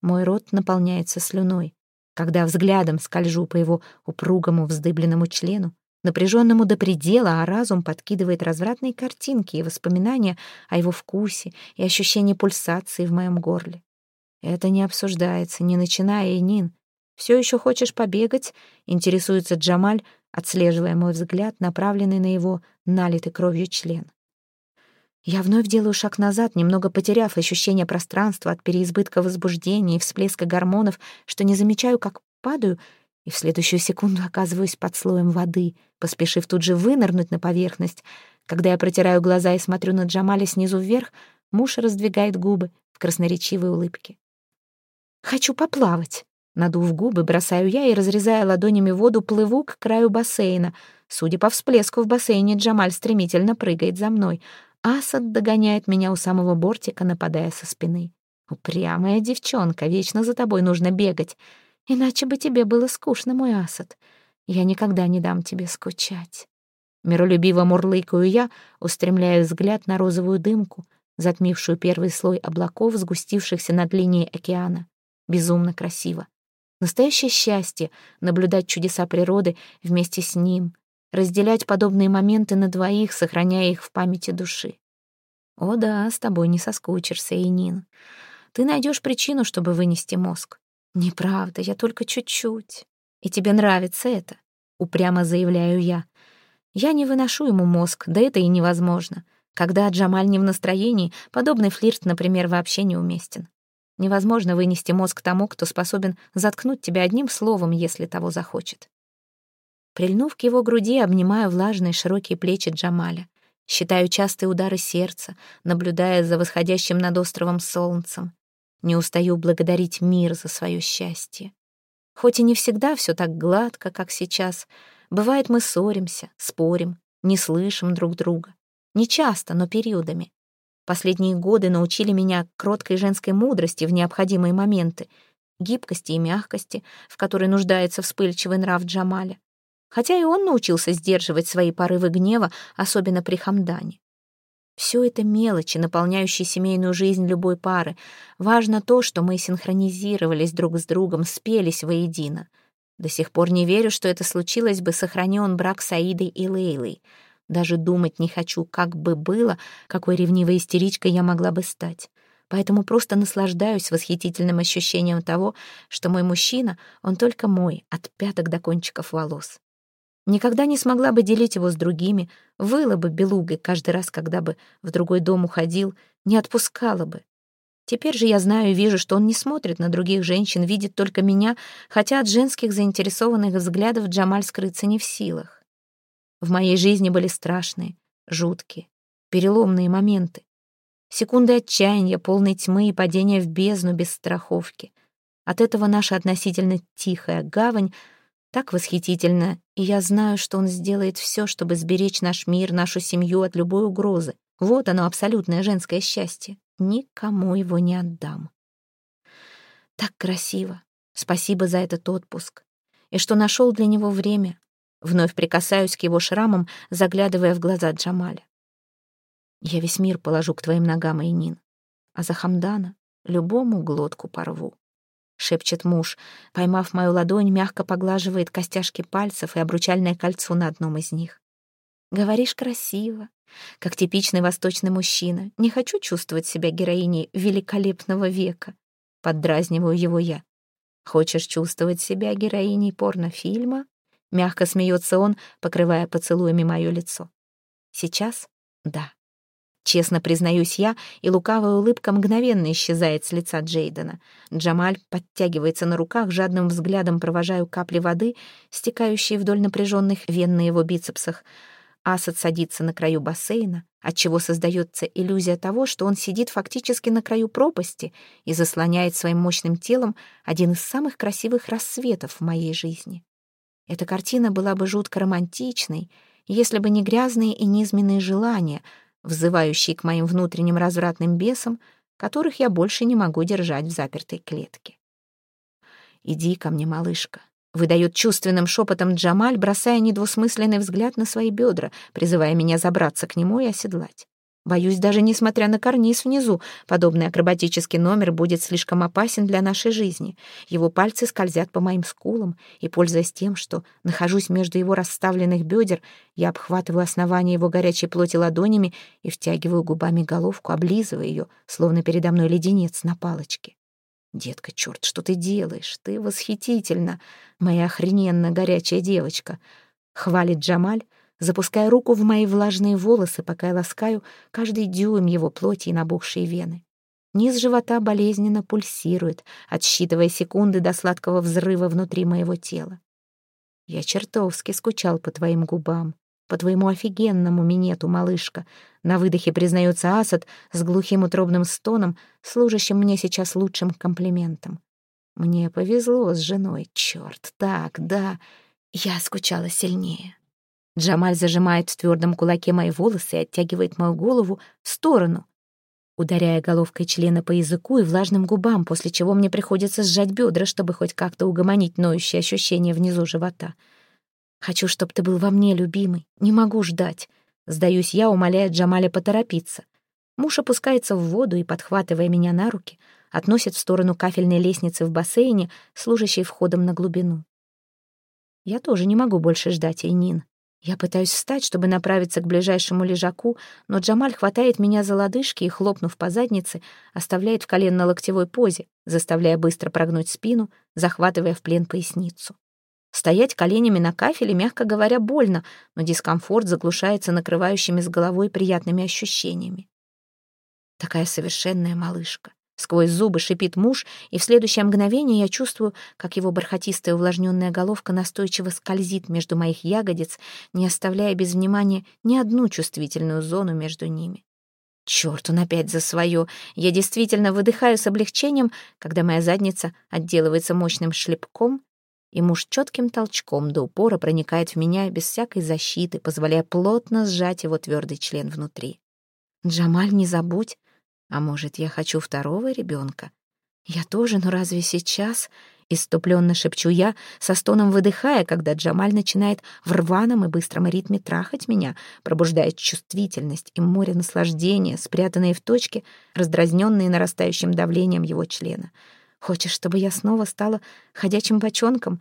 Мой рот наполняется слюной. Когда взглядом скольжу по его упругому вздыбленному члену, напряженному до предела, а разум подкидывает развратные картинки и воспоминания о его вкусе и ощущении пульсации в моем горле. Это не обсуждается, не начиная, Нин. Все еще хочешь побегать? Интересуется Джамаль, отслеживая мой взгляд, направленный на его налитый кровью член. Я вновь делаю шаг назад, немного потеряв ощущение пространства от переизбытка возбуждения и всплеска гормонов, что не замечаю, как падаю, и в следующую секунду оказываюсь под слоем воды, поспешив тут же вынырнуть на поверхность. Когда я протираю глаза и смотрю на Джамаля снизу вверх, муж раздвигает губы в красноречивой улыбке. «Хочу поплавать». Надув губы, бросаю я и, разрезая ладонями воду, плыву к краю бассейна. Судя по всплеску в бассейне, Джамаль стремительно прыгает за мной. Асад догоняет меня у самого бортика, нападая со спины. «Упрямая девчонка, вечно за тобой нужно бегать. Иначе бы тебе было скучно, мой Асад. Я никогда не дам тебе скучать». Миролюбиво мурлыкаю я, устремляя взгляд на розовую дымку, затмившую первый слой облаков, сгустившихся над линией океана безумно красиво. Настоящее счастье — наблюдать чудеса природы вместе с ним, разделять подобные моменты на двоих, сохраняя их в памяти души. О да, с тобой не соскучишься, Инин. Ты найдешь причину, чтобы вынести мозг. Неправда, я только чуть-чуть. И тебе нравится это, упрямо заявляю я. Я не выношу ему мозг, да это и невозможно. Когда Джамаль не в настроении, подобный флирт, например, вообще неуместен. Невозможно вынести мозг тому, кто способен заткнуть тебя одним словом, если того захочет. Прильнув к его груди, обнимаю влажные широкие плечи Джамаля. Считаю частые удары сердца, наблюдая за восходящим над островом солнцем. Не устаю благодарить мир за свое счастье. Хоть и не всегда все так гладко, как сейчас, бывает мы ссоримся, спорим, не слышим друг друга. Не часто, но периодами. Последние годы научили меня кроткой женской мудрости в необходимые моменты, гибкости и мягкости, в которой нуждается вспыльчивый нрав Джамаля. Хотя и он научился сдерживать свои порывы гнева, особенно при Хамдане. Все это мелочи, наполняющие семейную жизнь любой пары. Важно то, что мы синхронизировались друг с другом, спелись воедино. До сих пор не верю, что это случилось бы, сохранен брак с Аидой и Лейлой — даже думать не хочу, как бы было, какой ревнивой истеричкой я могла бы стать. Поэтому просто наслаждаюсь восхитительным ощущением того, что мой мужчина, он только мой, от пяток до кончиков волос. Никогда не смогла бы делить его с другими, выла бы белугой каждый раз, когда бы в другой дом уходил, не отпускала бы. Теперь же я знаю и вижу, что он не смотрит на других женщин, видит только меня, хотя от женских заинтересованных взглядов Джамаль скрыться не в силах. В моей жизни были страшные, жуткие, переломные моменты. Секунды отчаяния, полной тьмы и падения в бездну без страховки. От этого наша относительно тихая гавань так восхитительна, и я знаю, что он сделает все, чтобы сберечь наш мир, нашу семью от любой угрозы. Вот оно, абсолютное женское счастье. Никому его не отдам. Так красиво. Спасибо за этот отпуск. И что нашел для него время. Вновь прикасаюсь к его шрамам, заглядывая в глаза Джамаля. Я весь мир положу к твоим ногам, Эйнин. А за Хамдана любому глотку порву. Шепчет муж, поймав мою ладонь, мягко поглаживает костяшки пальцев и обручальное кольцо на одном из них. Говоришь красиво, как типичный восточный мужчина. Не хочу чувствовать себя героиней великолепного века. Поддразниваю его я. Хочешь чувствовать себя героиней порнофильма? Мягко смеется он, покрывая поцелуями мое лицо. Сейчас — да. Честно признаюсь я, и лукавая улыбка мгновенно исчезает с лица Джейдена. Джамаль подтягивается на руках, жадным взглядом провожаю капли воды, стекающие вдоль напряженных вен на его бицепсах. Асад садится на краю бассейна, отчего создается иллюзия того, что он сидит фактически на краю пропасти и заслоняет своим мощным телом один из самых красивых рассветов в моей жизни. Эта картина была бы жутко романтичной, если бы не грязные и низменные желания, взывающие к моим внутренним развратным бесам, которых я больше не могу держать в запертой клетке. «Иди ко мне, малышка», — выдает чувственным шепотом Джамаль, бросая недвусмысленный взгляд на свои бедра, призывая меня забраться к нему и оседлать. Боюсь, даже несмотря на карниз внизу, подобный акробатический номер будет слишком опасен для нашей жизни. Его пальцы скользят по моим скулам, и, пользуясь тем, что нахожусь между его расставленных бедер, я обхватываю основание его горячей плоти ладонями и втягиваю губами головку, облизывая ее, словно передо мной леденец на палочке. «Детка, черт, что ты делаешь? Ты восхитительна, моя охрененно горячая девочка!» — хвалит Джамаль, запуская руку в мои влажные волосы, пока я ласкаю каждый дюйм его плоти и набухшие вены. Низ живота болезненно пульсирует, отсчитывая секунды до сладкого взрыва внутри моего тела. Я чертовски скучал по твоим губам, по твоему офигенному минету, малышка. На выдохе признается Асад с глухим утробным стоном, служащим мне сейчас лучшим комплиментом. Мне повезло с женой, черт, так, да, я скучала сильнее. Джамаль зажимает в твердом кулаке мои волосы и оттягивает мою голову в сторону, ударяя головкой члена по языку и влажным губам, после чего мне приходится сжать бедра, чтобы хоть как-то угомонить ноющее ощущение внизу живота. «Хочу, чтобы ты был во мне, любимый. Не могу ждать». Сдаюсь я, умоляя Джамаля поторопиться. Муж опускается в воду и, подхватывая меня на руки, относит в сторону кафельной лестницы в бассейне, служащей входом на глубину. Я тоже не могу больше ждать, Эйнин. Я пытаюсь встать, чтобы направиться к ближайшему лежаку, но Джамаль хватает меня за лодыжки и, хлопнув по заднице, оставляет в коленно-локтевой позе, заставляя быстро прогнуть спину, захватывая в плен поясницу. Стоять коленями на кафеле, мягко говоря, больно, но дискомфорт заглушается накрывающими с головой приятными ощущениями. Такая совершенная малышка. Сквозь зубы шипит муж, и в следующее мгновение я чувствую, как его бархатистая увлажненная головка настойчиво скользит между моих ягодиц, не оставляя без внимания ни одну чувствительную зону между ними. Черт, он опять за свое. Я действительно выдыхаю с облегчением, когда моя задница отделывается мощным шлепком, и муж четким толчком до упора проникает в меня без всякой защиты, позволяя плотно сжать его твердый член внутри. «Джамаль, не забудь, а может, я хочу второго ребенка? Я тоже, но разве сейчас? Иступленно шепчу я, со стоном выдыхая, когда Джамаль начинает в рваном и быстром ритме трахать меня, пробуждая чувствительность и море наслаждения, спрятанные в точке, раздразненные нарастающим давлением его члена. Хочешь, чтобы я снова стала ходячим бочонком?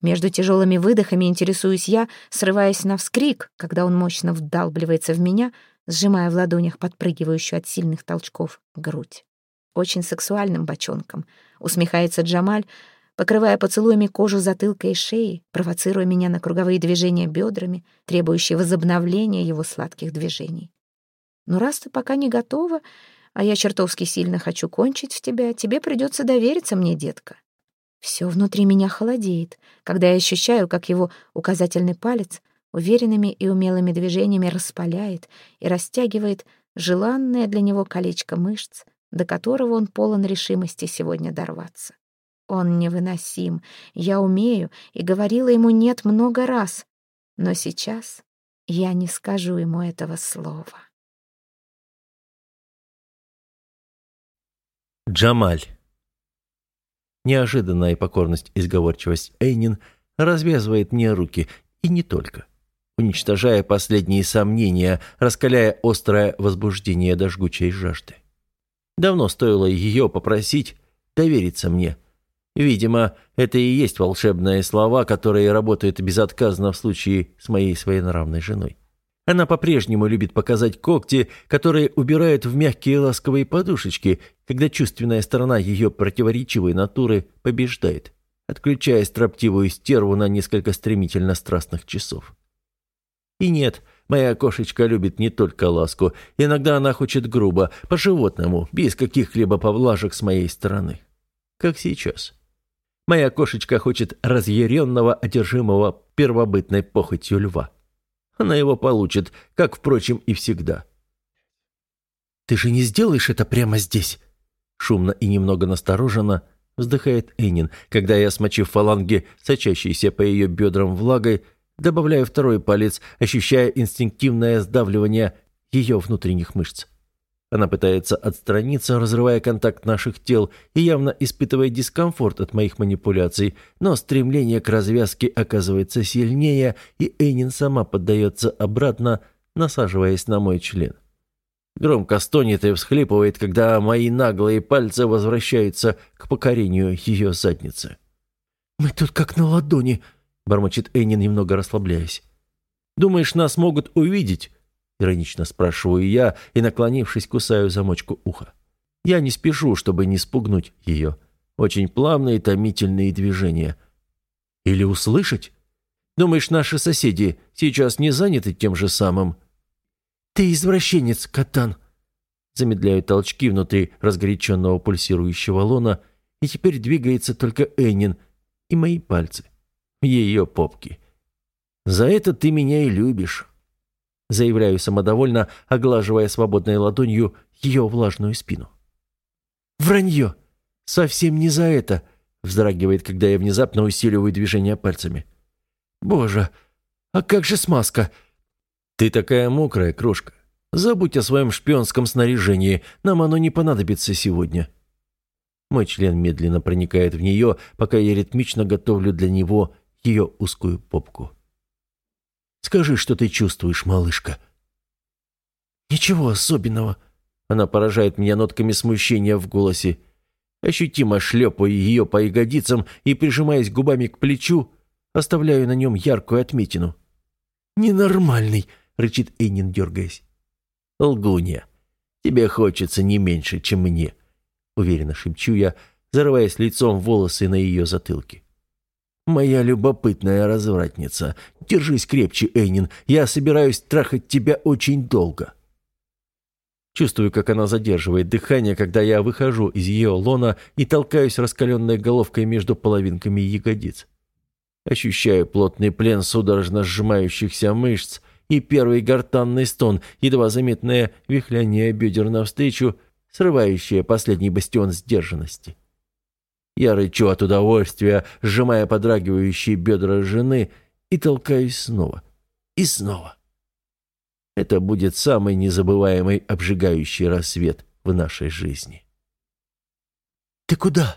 Между тяжелыми выдохами интересуюсь я, срываясь на вскрик, когда он мощно вдалбливается в меня, сжимая в ладонях подпрыгивающую от сильных толчков грудь. Очень сексуальным бочонком, усмехается Джамаль, покрывая поцелуями кожу затылка и шеи, провоцируя меня на круговые движения бедрами, требующие возобновления его сладких движений. Но раз ты пока не готова, а я чертовски сильно хочу кончить в тебя, тебе придется довериться мне, детка. Все внутри меня холодеет, когда я ощущаю, как его указательный палец уверенными и умелыми движениями распаляет и растягивает желанное для него колечко мышц, до которого он полон решимости сегодня дорваться. Он невыносим, я умею и говорила ему «нет» много раз, но сейчас я не скажу ему этого слова. Джамаль Неожиданная покорность и сговорчивость Эйнин развязывает мне руки, и не только. Уничтожая последние сомнения, раскаляя острое возбуждение до жгучей жажды. Давно стоило ее попросить довериться мне. Видимо, это и есть волшебные слова, которые работают безотказно в случае с моей своенравной женой. Она по-прежнему любит показать когти, которые убирают в мягкие ласковые подушечки, когда чувственная сторона ее противоречивой натуры побеждает, отключая строптивую стерву на несколько стремительно страстных часов. И нет, моя кошечка любит не только ласку, иногда она хочет грубо, по-животному, без каких-либо повлажек с моей стороны. Как сейчас. Моя кошечка хочет разъяренного, одержимого первобытной похотью льва. Она его получит, как, впрочем, и всегда. «Ты же не сделаешь это прямо здесь?» Шумно и немного настороженно вздыхает Энин, когда я, смочив фаланги, сочащиеся по ее бедрам влагой, добавляю второй палец, ощущая инстинктивное сдавливание ее внутренних мышц. Она пытается отстраниться, разрывая контакт наших тел и явно испытывая дискомфорт от моих манипуляций, но стремление к развязке оказывается сильнее, и Эйнин сама поддается обратно, насаживаясь на мой член. Громко стонет и всхлипывает, когда мои наглые пальцы возвращаются к покорению ее задницы. «Мы тут как на ладони», — бормочет Эйнин, немного расслабляясь. «Думаешь, нас могут увидеть?» Иронично спрашиваю я и, наклонившись, кусаю замочку уха. Я не спешу, чтобы не спугнуть ее. Очень плавные томительные движения. Или услышать? Думаешь, наши соседи сейчас не заняты тем же самым? Ты извращенец, Катан. Замедляю толчки внутри разгоряченного пульсирующего лона, и теперь двигается только Эннин и мои пальцы. Ее попки. За это ты меня и любишь заявляю самодовольно, оглаживая свободной ладонью ее влажную спину. «Вранье! Совсем не за это!» вздрагивает, когда я внезапно усиливаю движение пальцами. «Боже, а как же смазка?» «Ты такая мокрая, крошка. Забудь о своем шпионском снаряжении, нам оно не понадобится сегодня». Мой член медленно проникает в нее, пока я ритмично готовлю для него ее узкую попку. Скажи, что ты чувствуешь, малышка». «Ничего особенного». Она поражает меня нотками смущения в голосе. Ощутимо шлепаю ее по ягодицам и, прижимаясь губами к плечу, оставляю на нем яркую отметину. «Ненормальный», — рычит Эйнин, дергаясь. «Лгунья, тебе хочется не меньше, чем мне», — уверенно шепчу я, зарываясь лицом в волосы на ее затылке. «Моя любопытная развратница. Держись крепче, Эйнин. Я собираюсь трахать тебя очень долго». Чувствую, как она задерживает дыхание, когда я выхожу из ее лона и толкаюсь раскаленной головкой между половинками ягодиц. Ощущаю плотный плен судорожно сжимающихся мышц и первый гортанный стон, едва заметное вихляние бедер навстречу, срывающее последний бастион сдержанности. Я рычу от удовольствия, сжимая подрагивающие бедра жены, и толкаюсь снова. И снова. Это будет самый незабываемый обжигающий рассвет в нашей жизни. «Ты куда?»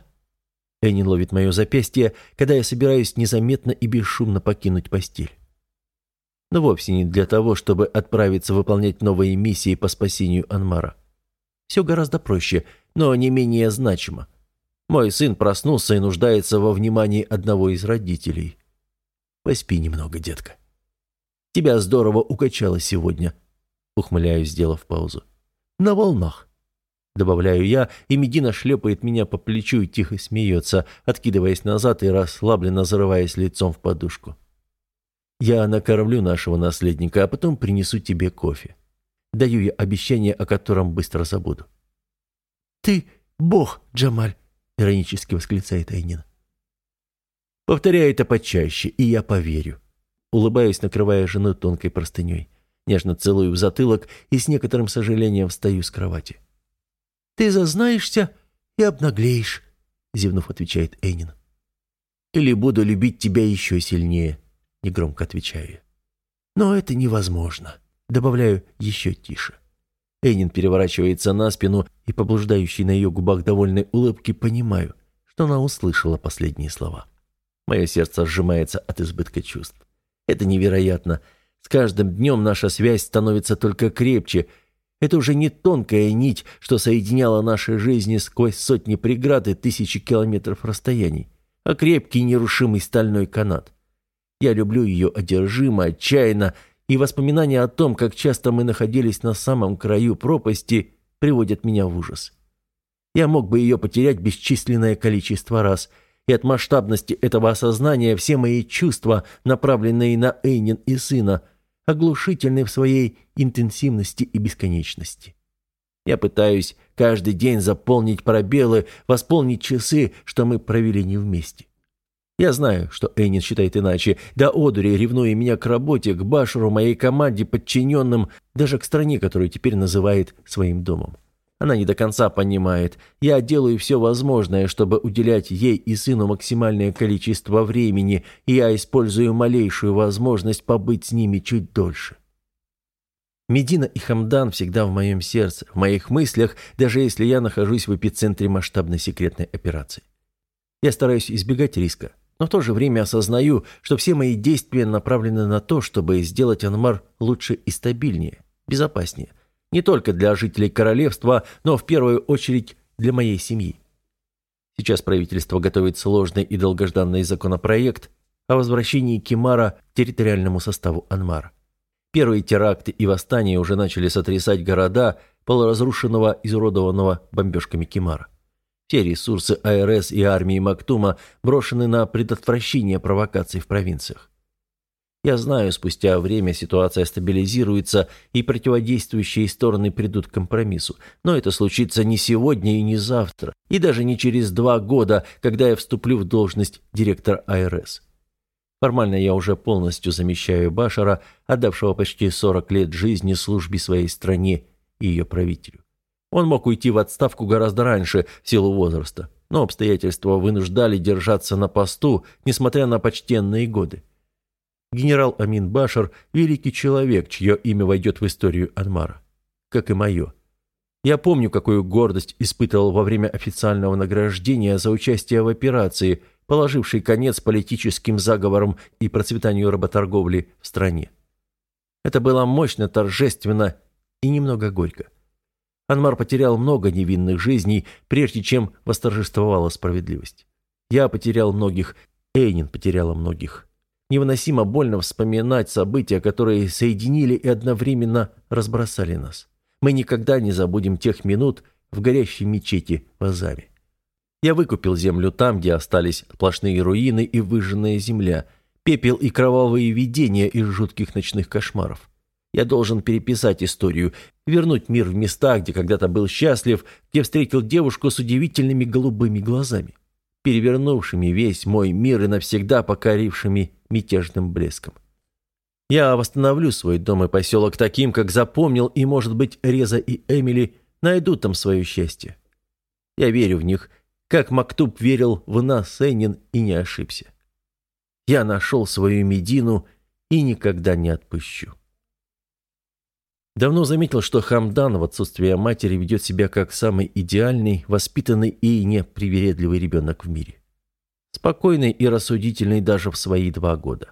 Энни ловит мое запястье, когда я собираюсь незаметно и бесшумно покинуть постель. Но вовсе не для того, чтобы отправиться выполнять новые миссии по спасению Анмара. Все гораздо проще, но не менее значимо. Мой сын проснулся и нуждается во внимании одного из родителей. Поспи немного, детка. Тебя здорово укачало сегодня, ухмыляюсь, сделав паузу. На волнах. Добавляю я, и Медина шлепает меня по плечу и тихо смеется, откидываясь назад и расслабленно зарываясь лицом в подушку. Я накормлю нашего наследника, а потом принесу тебе кофе. Даю я обещание, о котором быстро забуду. «Ты бог, Джамаль!» Иронически восклицает Айнин. Повторяй это почаще, и я поверю. Улыбаюсь, накрывая жену тонкой простыней. Нежно целую в затылок и с некоторым сожалением встаю с кровати. «Ты зазнаешься и обнаглеешь», — зевнув, отвечает Эйнин. «Или буду любить тебя еще сильнее», — негромко отвечаю я. «Но это невозможно», — добавляю еще тише. Эйнин переворачивается на спину, и, поблуждающий на ее губах довольной улыбки, понимаю, что она услышала последние слова. Мое сердце сжимается от избытка чувств. Это невероятно. С каждым днем наша связь становится только крепче. Это уже не тонкая нить, что соединяла наши жизни сквозь сотни преград и тысячи километров расстояний, а крепкий нерушимый стальной канат. Я люблю ее одержимо, отчаянно, и воспоминания о том, как часто мы находились на самом краю пропасти, приводят меня в ужас. Я мог бы ее потерять бесчисленное количество раз, и от масштабности этого осознания все мои чувства, направленные на Эйнин и сына, оглушительны в своей интенсивности и бесконечности. Я пытаюсь каждый день заполнить пробелы, восполнить часы, что мы провели не вместе. Я знаю, что Эйнин считает иначе. Да одури, ревнуя меня к работе, к Башеру, моей команде, подчиненным, даже к стране, которую теперь называет своим домом. Она не до конца понимает. Я делаю все возможное, чтобы уделять ей и сыну максимальное количество времени, и я использую малейшую возможность побыть с ними чуть дольше. Медина и Хамдан всегда в моем сердце, в моих мыслях, даже если я нахожусь в эпицентре масштабной секретной операции. Я стараюсь избегать риска, но в то же время осознаю, что все мои действия направлены на то, чтобы сделать Анмар лучше и стабильнее, безопаснее, не только для жителей королевства, но в первую очередь для моей семьи. Сейчас правительство готовит сложный и долгожданный законопроект о возвращении Кимара к территориальному составу Анмара. Первые теракты и восстания уже начали сотрясать города полуразрушенного, изуродованного бомбежками Кимара. Все ресурсы АРС и армии Мактума брошены на предотвращение провокаций в провинциях. Я знаю, спустя время ситуация стабилизируется, и противодействующие стороны придут к компромиссу. Но это случится не сегодня и не завтра, и даже не через два года, когда я вступлю в должность директора АРС. Формально я уже полностью замещаю Башара, отдавшего почти 40 лет жизни службе своей стране и ее правителю. Он мог уйти в отставку гораздо раньше, в силу возраста, но обстоятельства вынуждали держаться на посту, несмотря на почтенные годы. Генерал Амин Башар – великий человек, чье имя войдет в историю Анмара. Как и мое. Я помню, какую гордость испытывал во время официального награждения за участие в операции, положившей конец политическим заговорам и процветанию работорговли в стране. Это было мощно, торжественно и немного горько. Анмар потерял много невинных жизней, прежде чем восторжествовала справедливость. Я потерял многих, Эйнин потеряла многих. Невыносимо больно вспоминать события, которые соединили и одновременно разбросали нас. Мы никогда не забудем тех минут в горящей мечети в Азаре. Я выкупил землю там, где остались сплошные руины и выжженная земля, пепел и кровавые видения из жутких ночных кошмаров. Я должен переписать историю, вернуть мир в места, где когда-то был счастлив, где встретил девушку с удивительными голубыми глазами перевернувшими весь мой мир и навсегда покорившими мятежным блеском. Я восстановлю свой дом и поселок таким, как запомнил, и, может быть, Реза и Эмили найдут там свое счастье. Я верю в них, как Мактуб верил в нас, Энин, и не ошибся. Я нашел свою Медину и никогда не отпущу. Давно заметил, что Хамдан в отсутствие матери ведет себя как самый идеальный, воспитанный и непривередливый ребенок в мире. Спокойный и рассудительный даже в свои два года.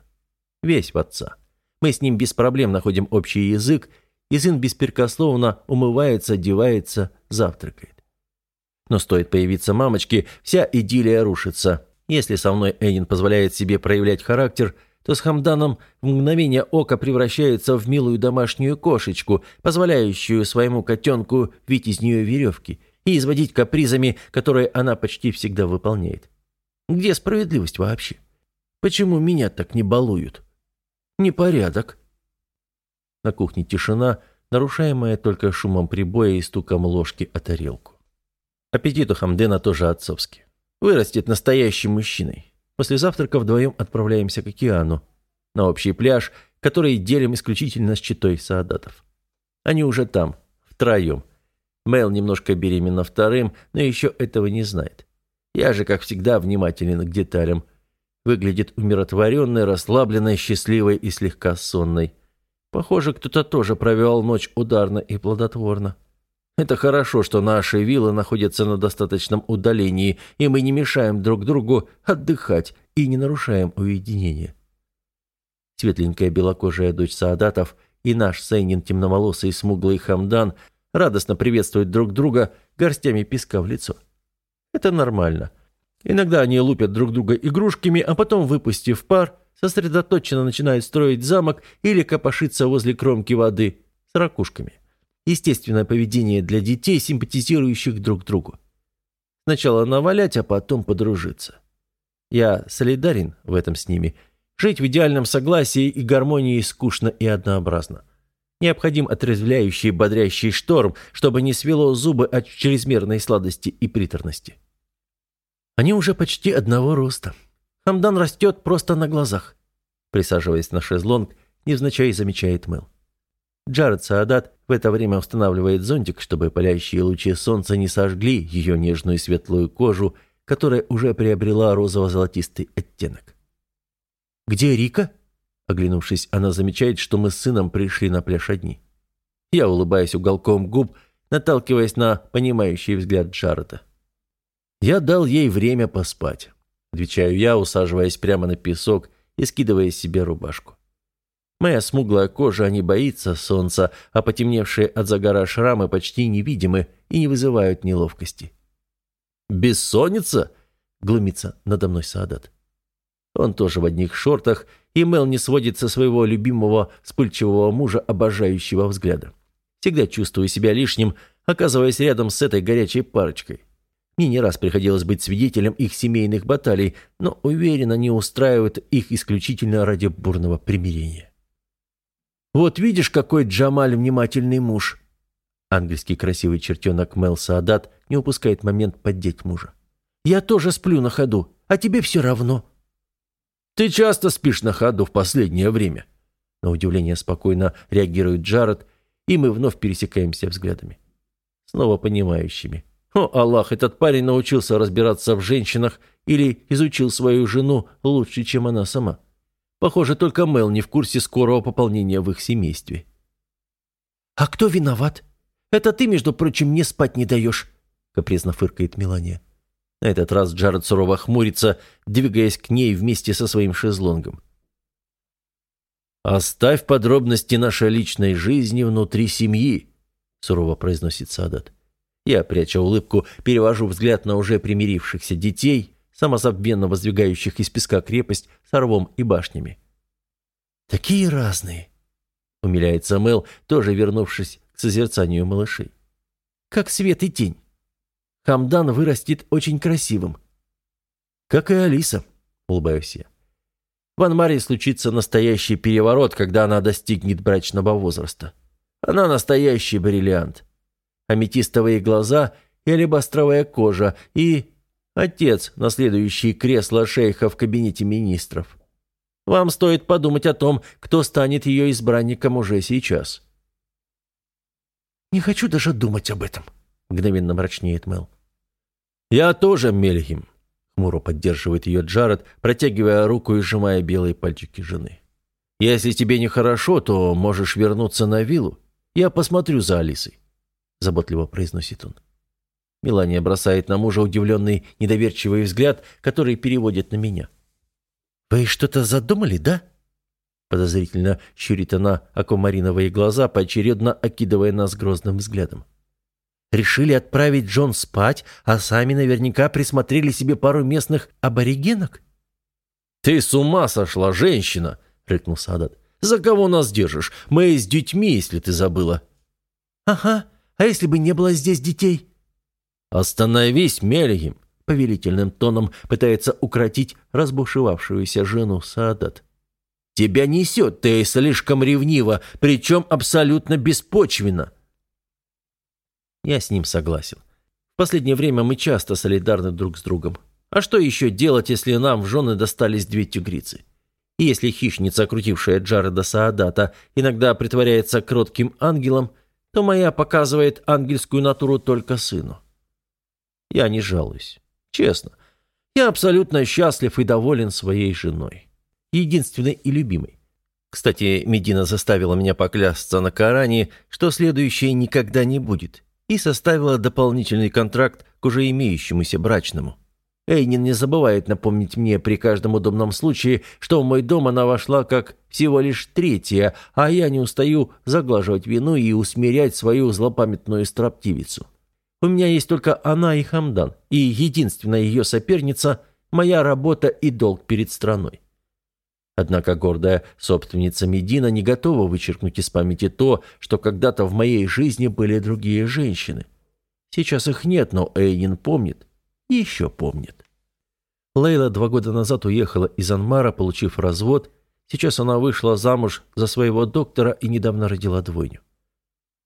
Весь в отца. Мы с ним без проблем находим общий язык, и сын беспрекословно умывается, одевается, завтракает. Но стоит появиться мамочке, вся идиллия рушится. Если со мной Энин позволяет себе проявлять характер – то с Хамданом в мгновение ока превращается в милую домашнюю кошечку, позволяющую своему котенку вить из нее веревки и изводить капризами, которые она почти всегда выполняет. Где справедливость вообще? Почему меня так не балуют? Непорядок. На кухне тишина, нарушаемая только шумом прибоя и стуком ложки о тарелку. Аппетит у Хамдена тоже отцовский. Вырастет настоящим мужчиной. После завтрака вдвоем отправляемся к океану, на общий пляж, который делим исключительно с читой Саадатов. Они уже там, втроем. Мэл немножко беременна вторым, но еще этого не знает. Я же, как всегда, внимателен к деталям. Выглядит умиротворенной, расслабленной, счастливой и слегка сонной. Похоже, кто-то тоже провел ночь ударно и плодотворно. Это хорошо, что наши виллы находятся на достаточном удалении, и мы не мешаем друг другу отдыхать и не нарушаем уединение. Светленькая белокожая дочь Саадатов и наш Сейнин темноволосый смуглый Хамдан радостно приветствуют друг друга горстями песка в лицо. Это нормально. Иногда они лупят друг друга игрушками, а потом, выпустив пар, сосредоточенно начинают строить замок или копошиться возле кромки воды с ракушками. Естественное поведение для детей, симпатизирующих друг другу. Сначала навалять, а потом подружиться. Я солидарен в этом с ними. Жить в идеальном согласии и гармонии скучно и однообразно. Необходим отрезвляющий, бодрящий шторм, чтобы не свело зубы от чрезмерной сладости и приторности. Они уже почти одного роста. Хамдан растет просто на глазах. Присаживаясь на шезлонг, невзначай замечает Мэл. Джаред Саадат в это время устанавливает зонтик, чтобы палящие лучи солнца не сожгли ее нежную светлую кожу, которая уже приобрела розово-золотистый оттенок. «Где Рика?» Оглянувшись, она замечает, что мы с сыном пришли на пляж одни. Я улыбаюсь уголком губ, наталкиваясь на понимающий взгляд Джареда. «Я дал ей время поспать», — отвечаю я, усаживаясь прямо на песок и скидывая себе рубашку. Моя смуглая кожа не боится солнца, а потемневшие от загара шрамы почти невидимы и не вызывают неловкости. «Бессонница?» — глумится надо мной Саадат. Он тоже в одних шортах, и Мел не сводит со своего любимого вспыльчивого мужа обожающего взгляда. Всегда чувствую себя лишним, оказываясь рядом с этой горячей парочкой. Мне не раз приходилось быть свидетелем их семейных баталий, но, уверенно, не устраивают их исключительно ради бурного примирения. «Вот видишь, какой Джамаль внимательный муж!» Ангельский красивый чертенок Мел Саадат не упускает момент поддеть мужа. «Я тоже сплю на ходу, а тебе все равно!» Ты часто спишь на ходу в последнее время?» На удивление спокойно реагирует Джаред, и мы вновь пересекаемся взглядами. Снова понимающими. О, Аллах, этот парень научился разбираться в женщинах или изучил свою жену лучше, чем она сама. Похоже, только Мел не в курсе скорого пополнения в их семействе. «А кто виноват? Это ты, между прочим, мне спать не даешь», — капризно фыркает Мелания. На этот раз Джаред сурово хмурится, двигаясь к ней вместе со своим шезлонгом. «Оставь подробности нашей личной жизни внутри семьи», — сурово произносит Садат. Я, пряча улыбку, перевожу взгляд на уже примирившихся детей, самозабвенно воздвигающих из песка крепость с орвом и башнями. «Такие разные», — умиляется Мэл, тоже вернувшись к созерцанию малышей. «Как свет и тень». Хамдан вырастет очень красивым. Как и Алиса, улыбаюсь я. В Анмаре случится настоящий переворот, когда она достигнет брачного возраста. Она настоящий бриллиант. Аметистовые глаза и алебастровая кожа, и отец, наследующий кресло шейха в кабинете министров. Вам стоит подумать о том, кто станет ее избранником уже сейчас. «Не хочу даже думать об этом», — мгновенно мрачнеет Мел. «Я тоже Мельхим», — хмуро поддерживает ее Джаред, протягивая руку и сжимая белые пальчики жены. «Если тебе нехорошо, то можешь вернуться на виллу. Я посмотрю за Алисой», — заботливо произносит он. Мелания бросает на мужа удивленный, недоверчивый взгляд, который переводит на меня. «Вы что-то задумали, да?» Подозрительно щурит она аквамариновые глаза, поочередно окидывая нас грозным взглядом. Решили отправить Джон спать, а сами наверняка присмотрели себе пару местных аборигенок? «Ты с ума сошла, женщина!» — рыкнул Садат. «За кого нас держишь? Мы с детьми, если ты забыла». «Ага, а если бы не было здесь детей?» «Остановись, Мельгим!» — повелительным тоном пытается укротить разбушевавшуюся жену Саадат. «Тебя несет, ты слишком ревнива, причем абсолютно беспочвенно». Я с ним согласен. В последнее время мы часто солидарны друг с другом. А что еще делать, если нам в жены достались две тигрицы? И если хищница, окрутившая Джареда Саадата, иногда притворяется кротким ангелом, то моя показывает ангельскую натуру только сыну. Я не жалуюсь. Честно. Я абсолютно счастлив и доволен своей женой. Единственной и любимой. Кстати, Медина заставила меня поклясться на Коране, что следующее никогда не будет и составила дополнительный контракт к уже имеющемуся брачному. Эйнин не забывает напомнить мне при каждом удобном случае, что в мой дом она вошла как всего лишь третья, а я не устаю заглаживать вину и усмирять свою злопамятную строптивицу. У меня есть только она и Хамдан, и единственная ее соперница – моя работа и долг перед страной. Однако гордая собственница Медина не готова вычеркнуть из памяти то, что когда-то в моей жизни были другие женщины. Сейчас их нет, но Эйнин помнит. Еще помнит. Лейла два года назад уехала из Анмара, получив развод. Сейчас она вышла замуж за своего доктора и недавно родила двойню.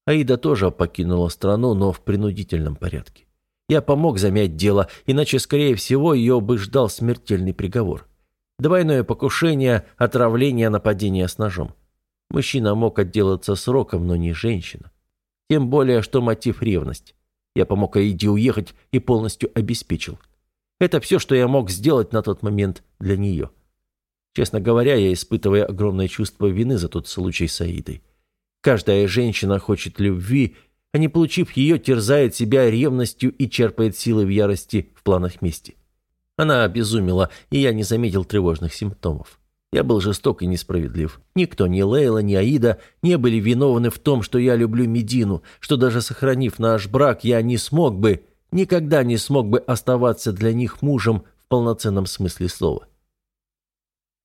Аида тоже покинула страну, но в принудительном порядке. Я помог замять дело, иначе, скорее всего, ее бы ждал смертельный приговор. Двойное покушение, отравление, нападение с ножом. Мужчина мог отделаться сроком, но не женщина. Тем более, что мотив – ревность. Я помог Аиде уехать и полностью обеспечил. Это все, что я мог сделать на тот момент для нее. Честно говоря, я испытываю огромное чувство вины за тот случай с Аидой. Каждая женщина хочет любви, а не получив ее, терзает себя ревностью и черпает силы в ярости в планах мести. Она обезумела, и я не заметил тревожных симптомов. Я был жесток и несправедлив. Никто, ни Лейла, ни Аида, не были виновны в том, что я люблю Медину, что даже сохранив наш брак, я не смог бы, никогда не смог бы оставаться для них мужем в полноценном смысле слова.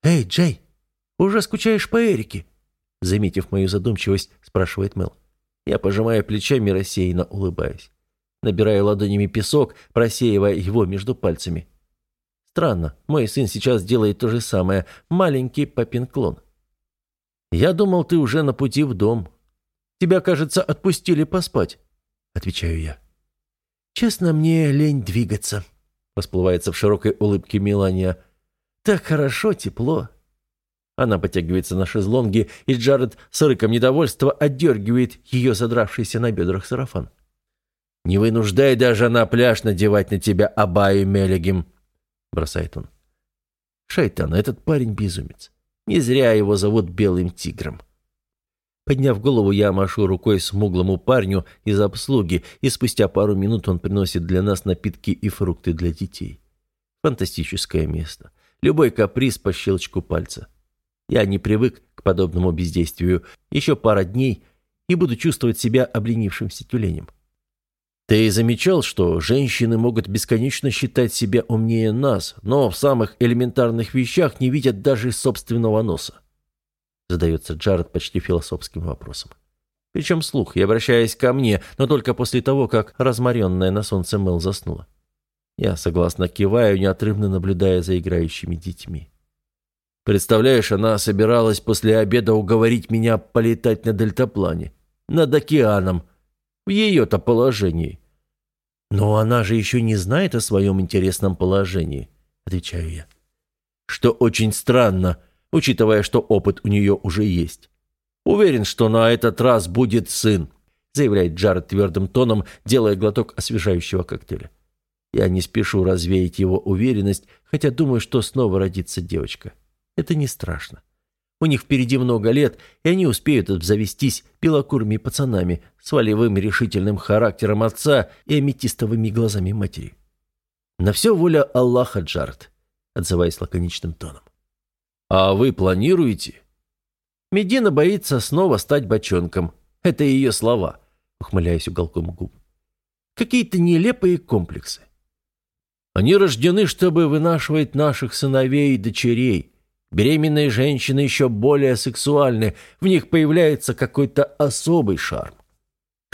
«Эй, Джей, уже скучаешь по Эрике?» Заметив мою задумчивость, спрашивает Мел. Я пожимаю плечами, рассеянно улыбаясь. Набираю ладонями песок, просеивая его между пальцами. Странно, мой сын сейчас делает то же самое. Маленький папин клон. Я думал, ты уже на пути в дом. Тебя, кажется, отпустили поспать, отвечаю я. Честно, мне лень двигаться, расплывается в широкой улыбке Мелания. Так хорошо, тепло. Она потягивается на шезлонге, и Джаред с рыком недовольства отдергивает ее задравшийся на бедрах сарафан. «Не вынуждай даже на пляж надевать на тебя абаю Мелегим», — бросает он. «Шайтан, этот парень безумец. Не зря его зовут Белым Тигром». Подняв голову, я машу рукой смуглому парню из обслуги, и спустя пару минут он приносит для нас напитки и фрукты для детей. Фантастическое место. Любой каприз по щелчку пальца. Я не привык к подобному бездействию. Еще пара дней и буду чувствовать себя обленившимся тюленем. Ты замечал, что женщины могут бесконечно считать себя умнее нас, но в самых элементарных вещах не видят даже собственного носа? Задается Джаред почти философским вопросом. Причем слух, и обращаясь ко мне, но только после того, как разморенная на солнце Мел заснула. Я согласно киваю, неотрывно наблюдая за играющими детьми. Представляешь, она собиралась после обеда уговорить меня полетать на дельтаплане. Над океаном. В ее-то положении. Но она же еще не знает о своем интересном положении, отвечаю я. Что очень странно, учитывая, что опыт у нее уже есть. Уверен, что на этот раз будет сын, заявляет Джаред твердым тоном, делая глоток освежающего коктейля. Я не спешу развеять его уверенность, хотя думаю, что снова родится девочка. Это не страшно. У них впереди много лет, и они успеют обзавестись белокурыми пацанами с волевым решительным характером отца и аметистовыми глазами матери. «На все воля Аллаха, Джаред», — отзываясь лаконичным тоном. «А вы планируете?» Медина боится снова стать бочонком. Это ее слова, ухмыляясь уголком губ. Какие-то нелепые комплексы. Они рождены, чтобы вынашивать наших сыновей и дочерей, Беременные женщины еще более сексуальны, в них появляется какой-то особый шарм.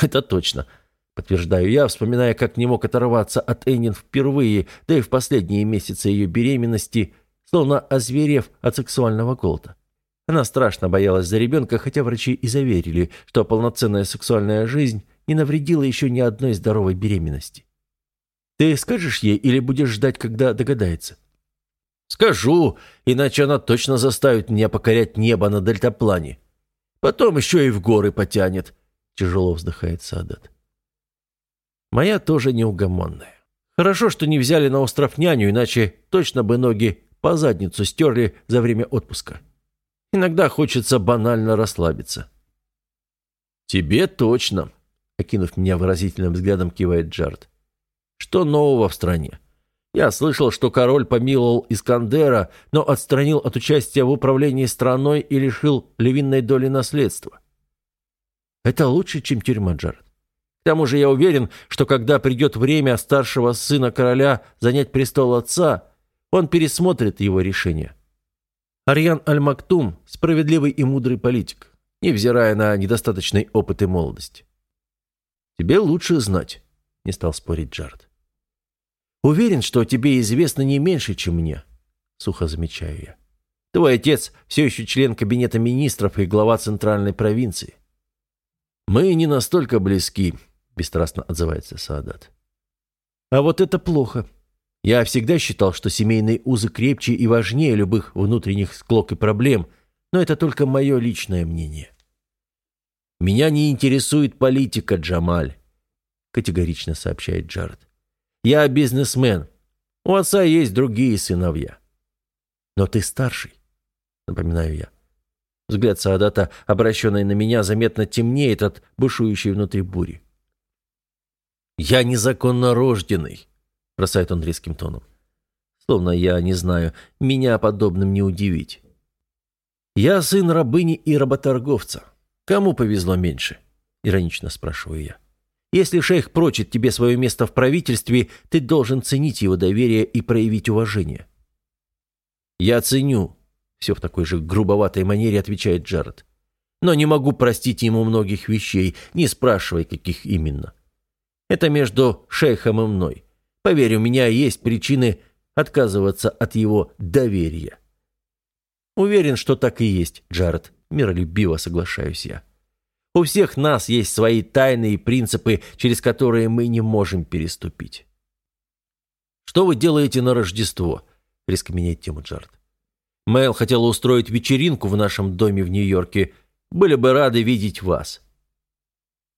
Это точно, подтверждаю я, вспоминая, как не мог оторваться от Эннин впервые, да и в последние месяцы ее беременности, словно озверев от сексуального голода. Она страшно боялась за ребенка, хотя врачи и заверили, что полноценная сексуальная жизнь не навредила еще ни одной здоровой беременности. Ты скажешь ей или будешь ждать, когда догадается? Скажу, иначе она точно заставит меня покорять небо на дельтаплане. Потом еще и в горы потянет, тяжело вздыхает Садат. Моя тоже неугомонная. Хорошо, что не взяли на остров няню, иначе точно бы ноги по задницу стерли за время отпуска. Иногда хочется банально расслабиться. Тебе точно, Окинув меня выразительным взглядом, кивает Джард. Что нового в стране? Я слышал, что король помиловал Искандера, но отстранил от участия в управлении страной и лишил львиной доли наследства. Это лучше, чем тюрьма, Джаред. К тому же я уверен, что когда придет время старшего сына короля занять престол отца, он пересмотрит его решение. Арьян Аль-Мактум – справедливый и мудрый политик, невзирая на недостаточный опыт и молодость. «Тебе лучше знать», – не стал спорить Джаред. Уверен, что тебе известно не меньше, чем мне, сухо замечаю я. Твой отец все еще член кабинета министров и глава центральной провинции. Мы не настолько близки, бесстрастно отзывается Саадат. А вот это плохо. Я всегда считал, что семейные узы крепче и важнее любых внутренних склок и проблем, но это только мое личное мнение. Меня не интересует политика, Джамаль, категорично сообщает Джаред. Я бизнесмен. У отца есть другие сыновья. Но ты старший, напоминаю я. Взгляд Саадата, обращенный на меня, заметно темнеет от бушующей внутри бури. «Я незаконно рожденный», — бросает он резким тоном. Словно я не знаю, меня подобным не удивить. «Я сын рабыни и работорговца. Кому повезло меньше?» — иронично спрашиваю я. Если шейх прочит тебе свое место в правительстве, ты должен ценить его доверие и проявить уважение». «Я ценю», — все в такой же грубоватой манере отвечает Джаред. «Но не могу простить ему многих вещей, не спрашивай, каких именно. Это между шейхом и мной. Поверь, у меня есть причины отказываться от его доверия». «Уверен, что так и есть, Джаред», — миролюбиво соглашаюсь я. У всех нас есть свои тайны и принципы, через которые мы не можем переступить. «Что вы делаете на Рождество?» — резко меняет тему Джаред. «Мэл хотела устроить вечеринку в нашем доме в Нью-Йорке. Были бы рады видеть вас».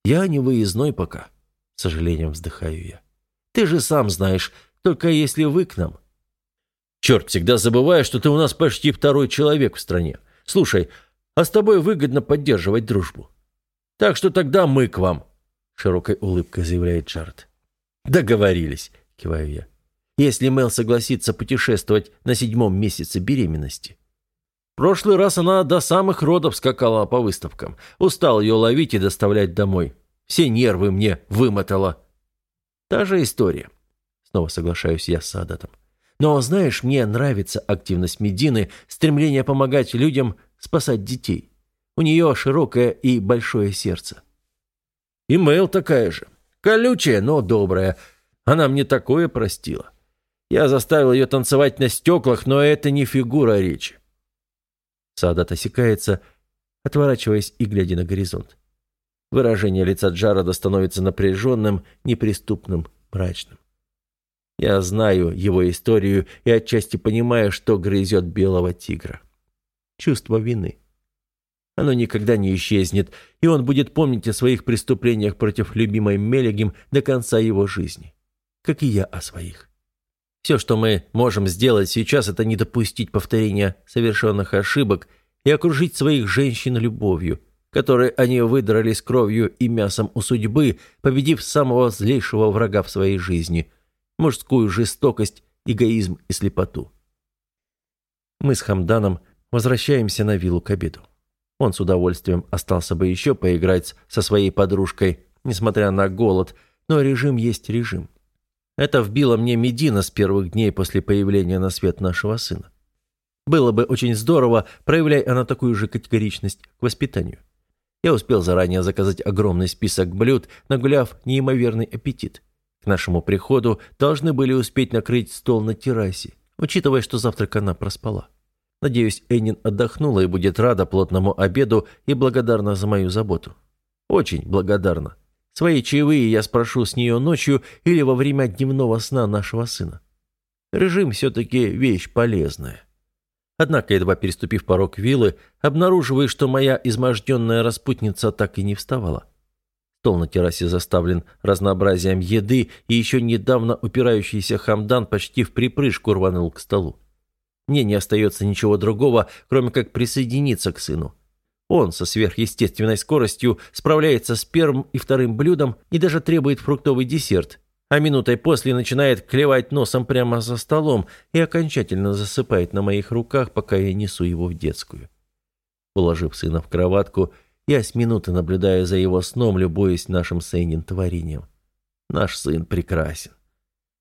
«Я не выездной пока», — с сожалением вздыхаю я. «Ты же сам знаешь, только если вы к нам». «Черт, всегда забываю, что ты у нас почти второй человек в стране. Слушай, а с тобой выгодно поддерживать дружбу». Так что тогда мы к вам», — широкой улыбкой заявляет Джаред. «Договорились», — киваю я. «Если Мел согласится путешествовать на седьмом месяце беременности». Прошлый раз она до самых родов скакала по выставкам. Устал ее ловить и доставлять домой. Все нервы мне вымотала. Та же история. Снова соглашаюсь я с Садатом. Но, знаешь, мне нравится активность Медины, стремление помогать людям спасать детей. У нее широкое и большое сердце. И Мэл такая же. Колючая, но добрая. Она мне такое простила. Я заставил ее танцевать на стеклах, но это не фигура речи. Садат осекается, отворачиваясь и глядя на горизонт. Выражение лица Джарода становится напряженным, неприступным, мрачным. Я знаю его историю и отчасти понимаю, что грызет белого тигра. Чувство вины. Оно никогда не исчезнет, и он будет помнить о своих преступлениях против любимой Мелегим до конца его жизни. Как и я о своих. Все, что мы можем сделать сейчас, это не допустить повторения совершенных ошибок и окружить своих женщин любовью, которой они выдрали с кровью и мясом у судьбы, победив самого злейшего врага в своей жизни – мужскую жестокость, эгоизм и слепоту. Мы с Хамданом возвращаемся на виллу к обеду. Он с удовольствием остался бы еще поиграть со своей подружкой, несмотря на голод, но режим есть режим. Это вбило мне Медина с первых дней после появления на свет нашего сына. Было бы очень здорово, проявляя она такую же категоричность к воспитанию. Я успел заранее заказать огромный список блюд, нагуляв неимоверный аппетит. К нашему приходу должны были успеть накрыть стол на террасе, учитывая, что завтрак она проспала. Надеюсь, Энин отдохнула и будет рада плотному обеду и благодарна за мою заботу. Очень благодарна. Свои чаевые я спрошу с нее ночью или во время дневного сна нашего сына. Режим все-таки вещь полезная. Однако, едва переступив порог виллы, обнаруживаю, что моя изможденная распутница так и не вставала. Стол на террасе заставлен разнообразием еды, и еще недавно упирающийся хамдан почти в припрыжку рванул к столу. Мне не остается ничего другого, кроме как присоединиться к сыну. Он со сверхъестественной скоростью справляется с первым и вторым блюдом и даже требует фруктовый десерт, а минутой после начинает клевать носом прямо за столом и окончательно засыпает на моих руках, пока я несу его в детскую. Уложив сына в кроватку, я с минуты наблюдаю за его сном, любуясь нашим Сейнин творением. Наш сын прекрасен.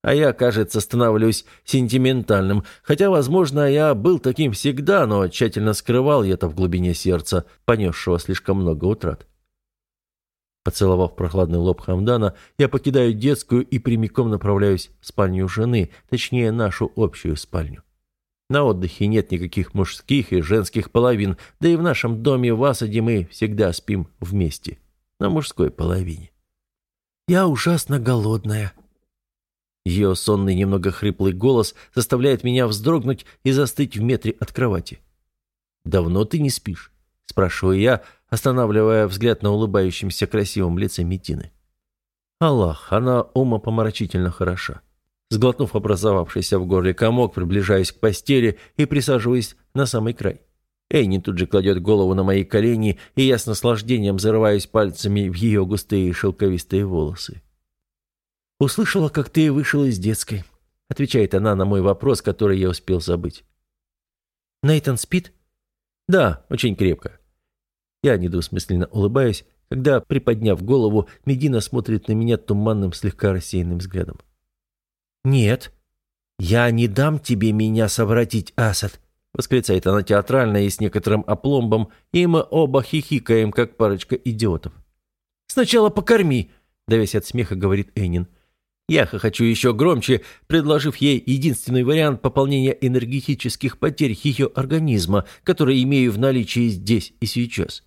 А я, кажется, становлюсь сентиментальным, хотя, возможно, я был таким всегда, но тщательно скрывал это в глубине сердца, понесшего слишком много утрат. Поцеловав прохладный лоб Хамдана, я покидаю детскую и прямиком направляюсь в спальню жены, точнее, нашу общую спальню. На отдыхе нет никаких мужских и женских половин, да и в нашем доме в Асаде мы всегда спим вместе, на мужской половине. «Я ужасно голодная», ее сонный, немного хриплый голос заставляет меня вздрогнуть и застыть в метре от кровати. «Давно ты не спишь?» – спрашиваю я, останавливая взгляд на улыбающемся красивом лице Метины. Аллах, она умопомрачительно хороша. Сглотнув образовавшийся в горле комок, приближаюсь к постели и присаживаюсь на самый край. Эйни тут же кладет голову на мои колени, и я с наслаждением зарываюсь пальцами в ее густые шелковистые волосы. «Услышала, как ты вышел из детской», — отвечает она на мой вопрос, который я успел забыть. «Нейтан спит?» «Да, очень крепко». Я недвусмысленно улыбаюсь, когда, приподняв голову, Медина смотрит на меня туманным, слегка рассеянным взглядом. «Нет, я не дам тебе меня совратить, Асад», — восклицает она театрально и с некоторым опломбом, и мы оба хихикаем, как парочка идиотов. «Сначала покорми», — давясь от смеха, говорит Энин. Я хохочу еще громче, предложив ей единственный вариант пополнения энергетических потерь ее организма, который имею в наличии здесь и сейчас.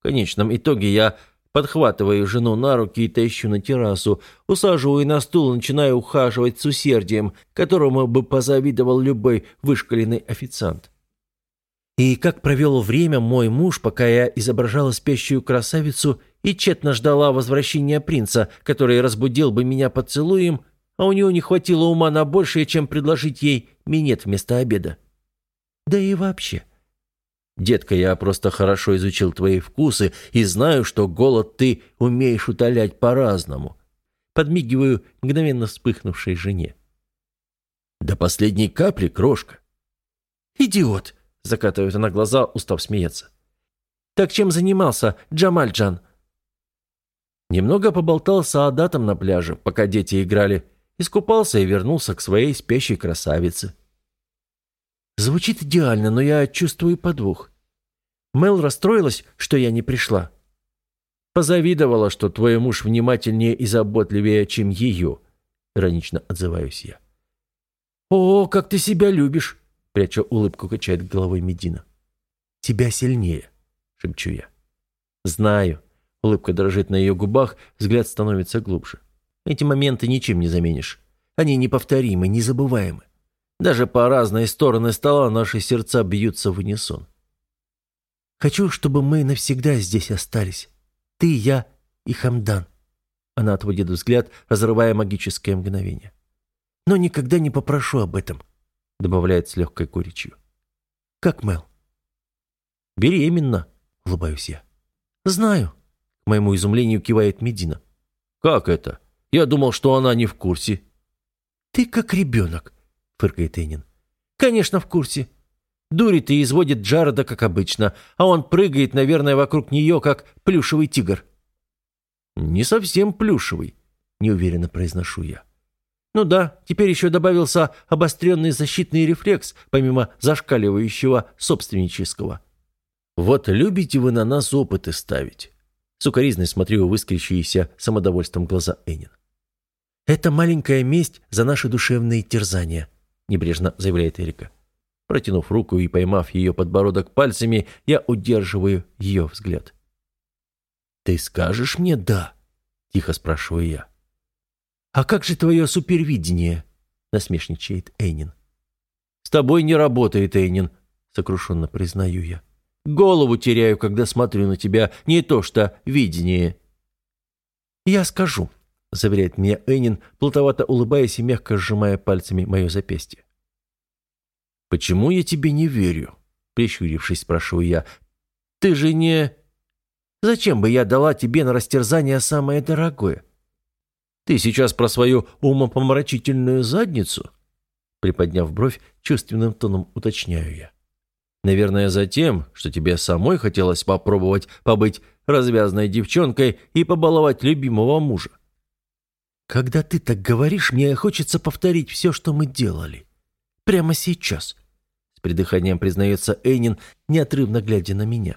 В конечном итоге я подхватываю жену на руки и тащу на террасу, усаживаю на стул и начинаю ухаживать с усердием, которому бы позавидовал любой вышкаленный официант. И как провел время мой муж, пока я изображала спящую красавицу и тщетно ждала возвращения принца, который разбудил бы меня поцелуем, а у него не хватило ума на большее, чем предложить ей минет вместо обеда. Да и вообще. Детка, я просто хорошо изучил твои вкусы и знаю, что голод ты умеешь утолять по-разному. Подмигиваю мгновенно вспыхнувшей жене. До последней капли, крошка. «Идиот!» — закатывает она глаза, устав смеяться. «Так чем занимался, Джамальджан?» Немного поболтал с Аадатом на пляже, пока дети играли, искупался и вернулся к своей спящей красавице. Звучит идеально, но я чувствую подвох. Мел расстроилась, что я не пришла. Позавидовала, что твой муж внимательнее и заботливее, чем ее, иронично отзываюсь я. «О, как ты себя любишь!» пряча улыбку, качает головой Медина. «Тебя сильнее», — шепчу я. «Знаю». Улыбка дрожит на ее губах, взгляд становится глубже. Эти моменты ничем не заменишь. Они неповторимы, незабываемы. Даже по разные стороны стола наши сердца бьются в унисон. «Хочу, чтобы мы навсегда здесь остались. Ты, я и Хамдан». Она отводит взгляд, разрывая магическое мгновение. «Но никогда не попрошу об этом», — добавляет с легкой горечью. «Как Мел?» «Беременна», — улыбаюсь я. «Знаю», к моему изумлению кивает Медина. «Как это? Я думал, что она не в курсе». «Ты как ребенок», — фыркает Энин. «Конечно, в курсе. Дурит и изводит Джареда, как обычно, а он прыгает, наверное, вокруг нее, как плюшевый тигр». «Не совсем плюшевый», — неуверенно произношу я. «Ну да, теперь еще добавился обостренный защитный рефлекс, помимо зашкаливающего собственнического». «Вот любите вы на нас опыты ставить. Сукоризной смотрю в искрящиеся самодовольством глаза Энин. «Это маленькая месть за наши душевные терзания», — небрежно заявляет Эрика. Протянув руку и поймав ее подбородок пальцами, я удерживаю ее взгляд. «Ты скажешь мне «да»?» — тихо спрашиваю я. «А как же твое супервидение?» — насмешничает Эйнин. «С тобой не работает, Эйнин», — сокрушенно признаю я. Голову теряю, когда смотрю на тебя, не то что видение». «Я скажу», — заверяет меня Энин, плутовато улыбаясь и мягко сжимая пальцами мое запястье. «Почему я тебе не верю?» — прищурившись, спрашиваю я. Ты же не... Зачем бы я дала тебе на растерзание самое дорогое? Ты сейчас про свою умопомрачительную задницу?» Приподняв бровь, чувственным тоном уточняю я. «Наверное, за тем, что тебе самой хотелось попробовать побыть развязной девчонкой и побаловать любимого мужа. Когда ты так говоришь, мне хочется повторить все, что мы делали. Прямо сейчас. С придыханием признается Эйнин, неотрывно глядя на меня.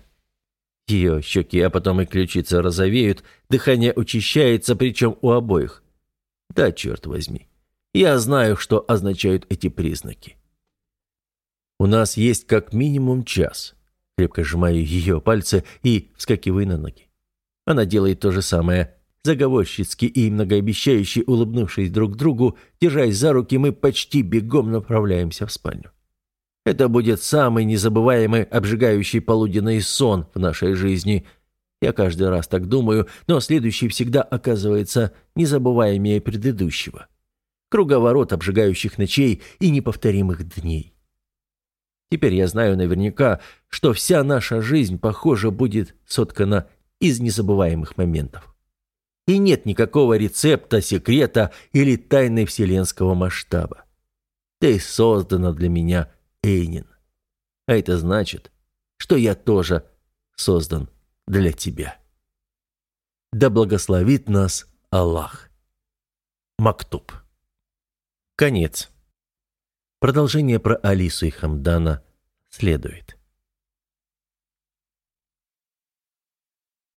Ее щеки, а потом и ключицы розовеют, дыхание учащается, причем у обоих. Да, черт возьми. Я знаю, что означают эти признаки. У нас есть как минимум час. Крепко сжимаю ее пальцы и вскакиваю на ноги. Она делает то же самое. Заговорщицки и многообещающе улыбнувшись друг другу, держась за руки, мы почти бегом направляемся в спальню. Это будет самый незабываемый, обжигающий полуденный сон в нашей жизни. Я каждый раз так думаю, но следующий всегда оказывается незабываемее предыдущего. Круговорот обжигающих ночей и неповторимых дней. Теперь я знаю наверняка, что вся наша жизнь, похоже, будет соткана из незабываемых моментов. И нет никакого рецепта, секрета или тайны вселенского масштаба. Ты создана для меня Эйнин. А это значит, что я тоже создан для тебя. Да благословит нас Аллах. Мактуб. Конец. Продолжение про Алису и Хамдана следует.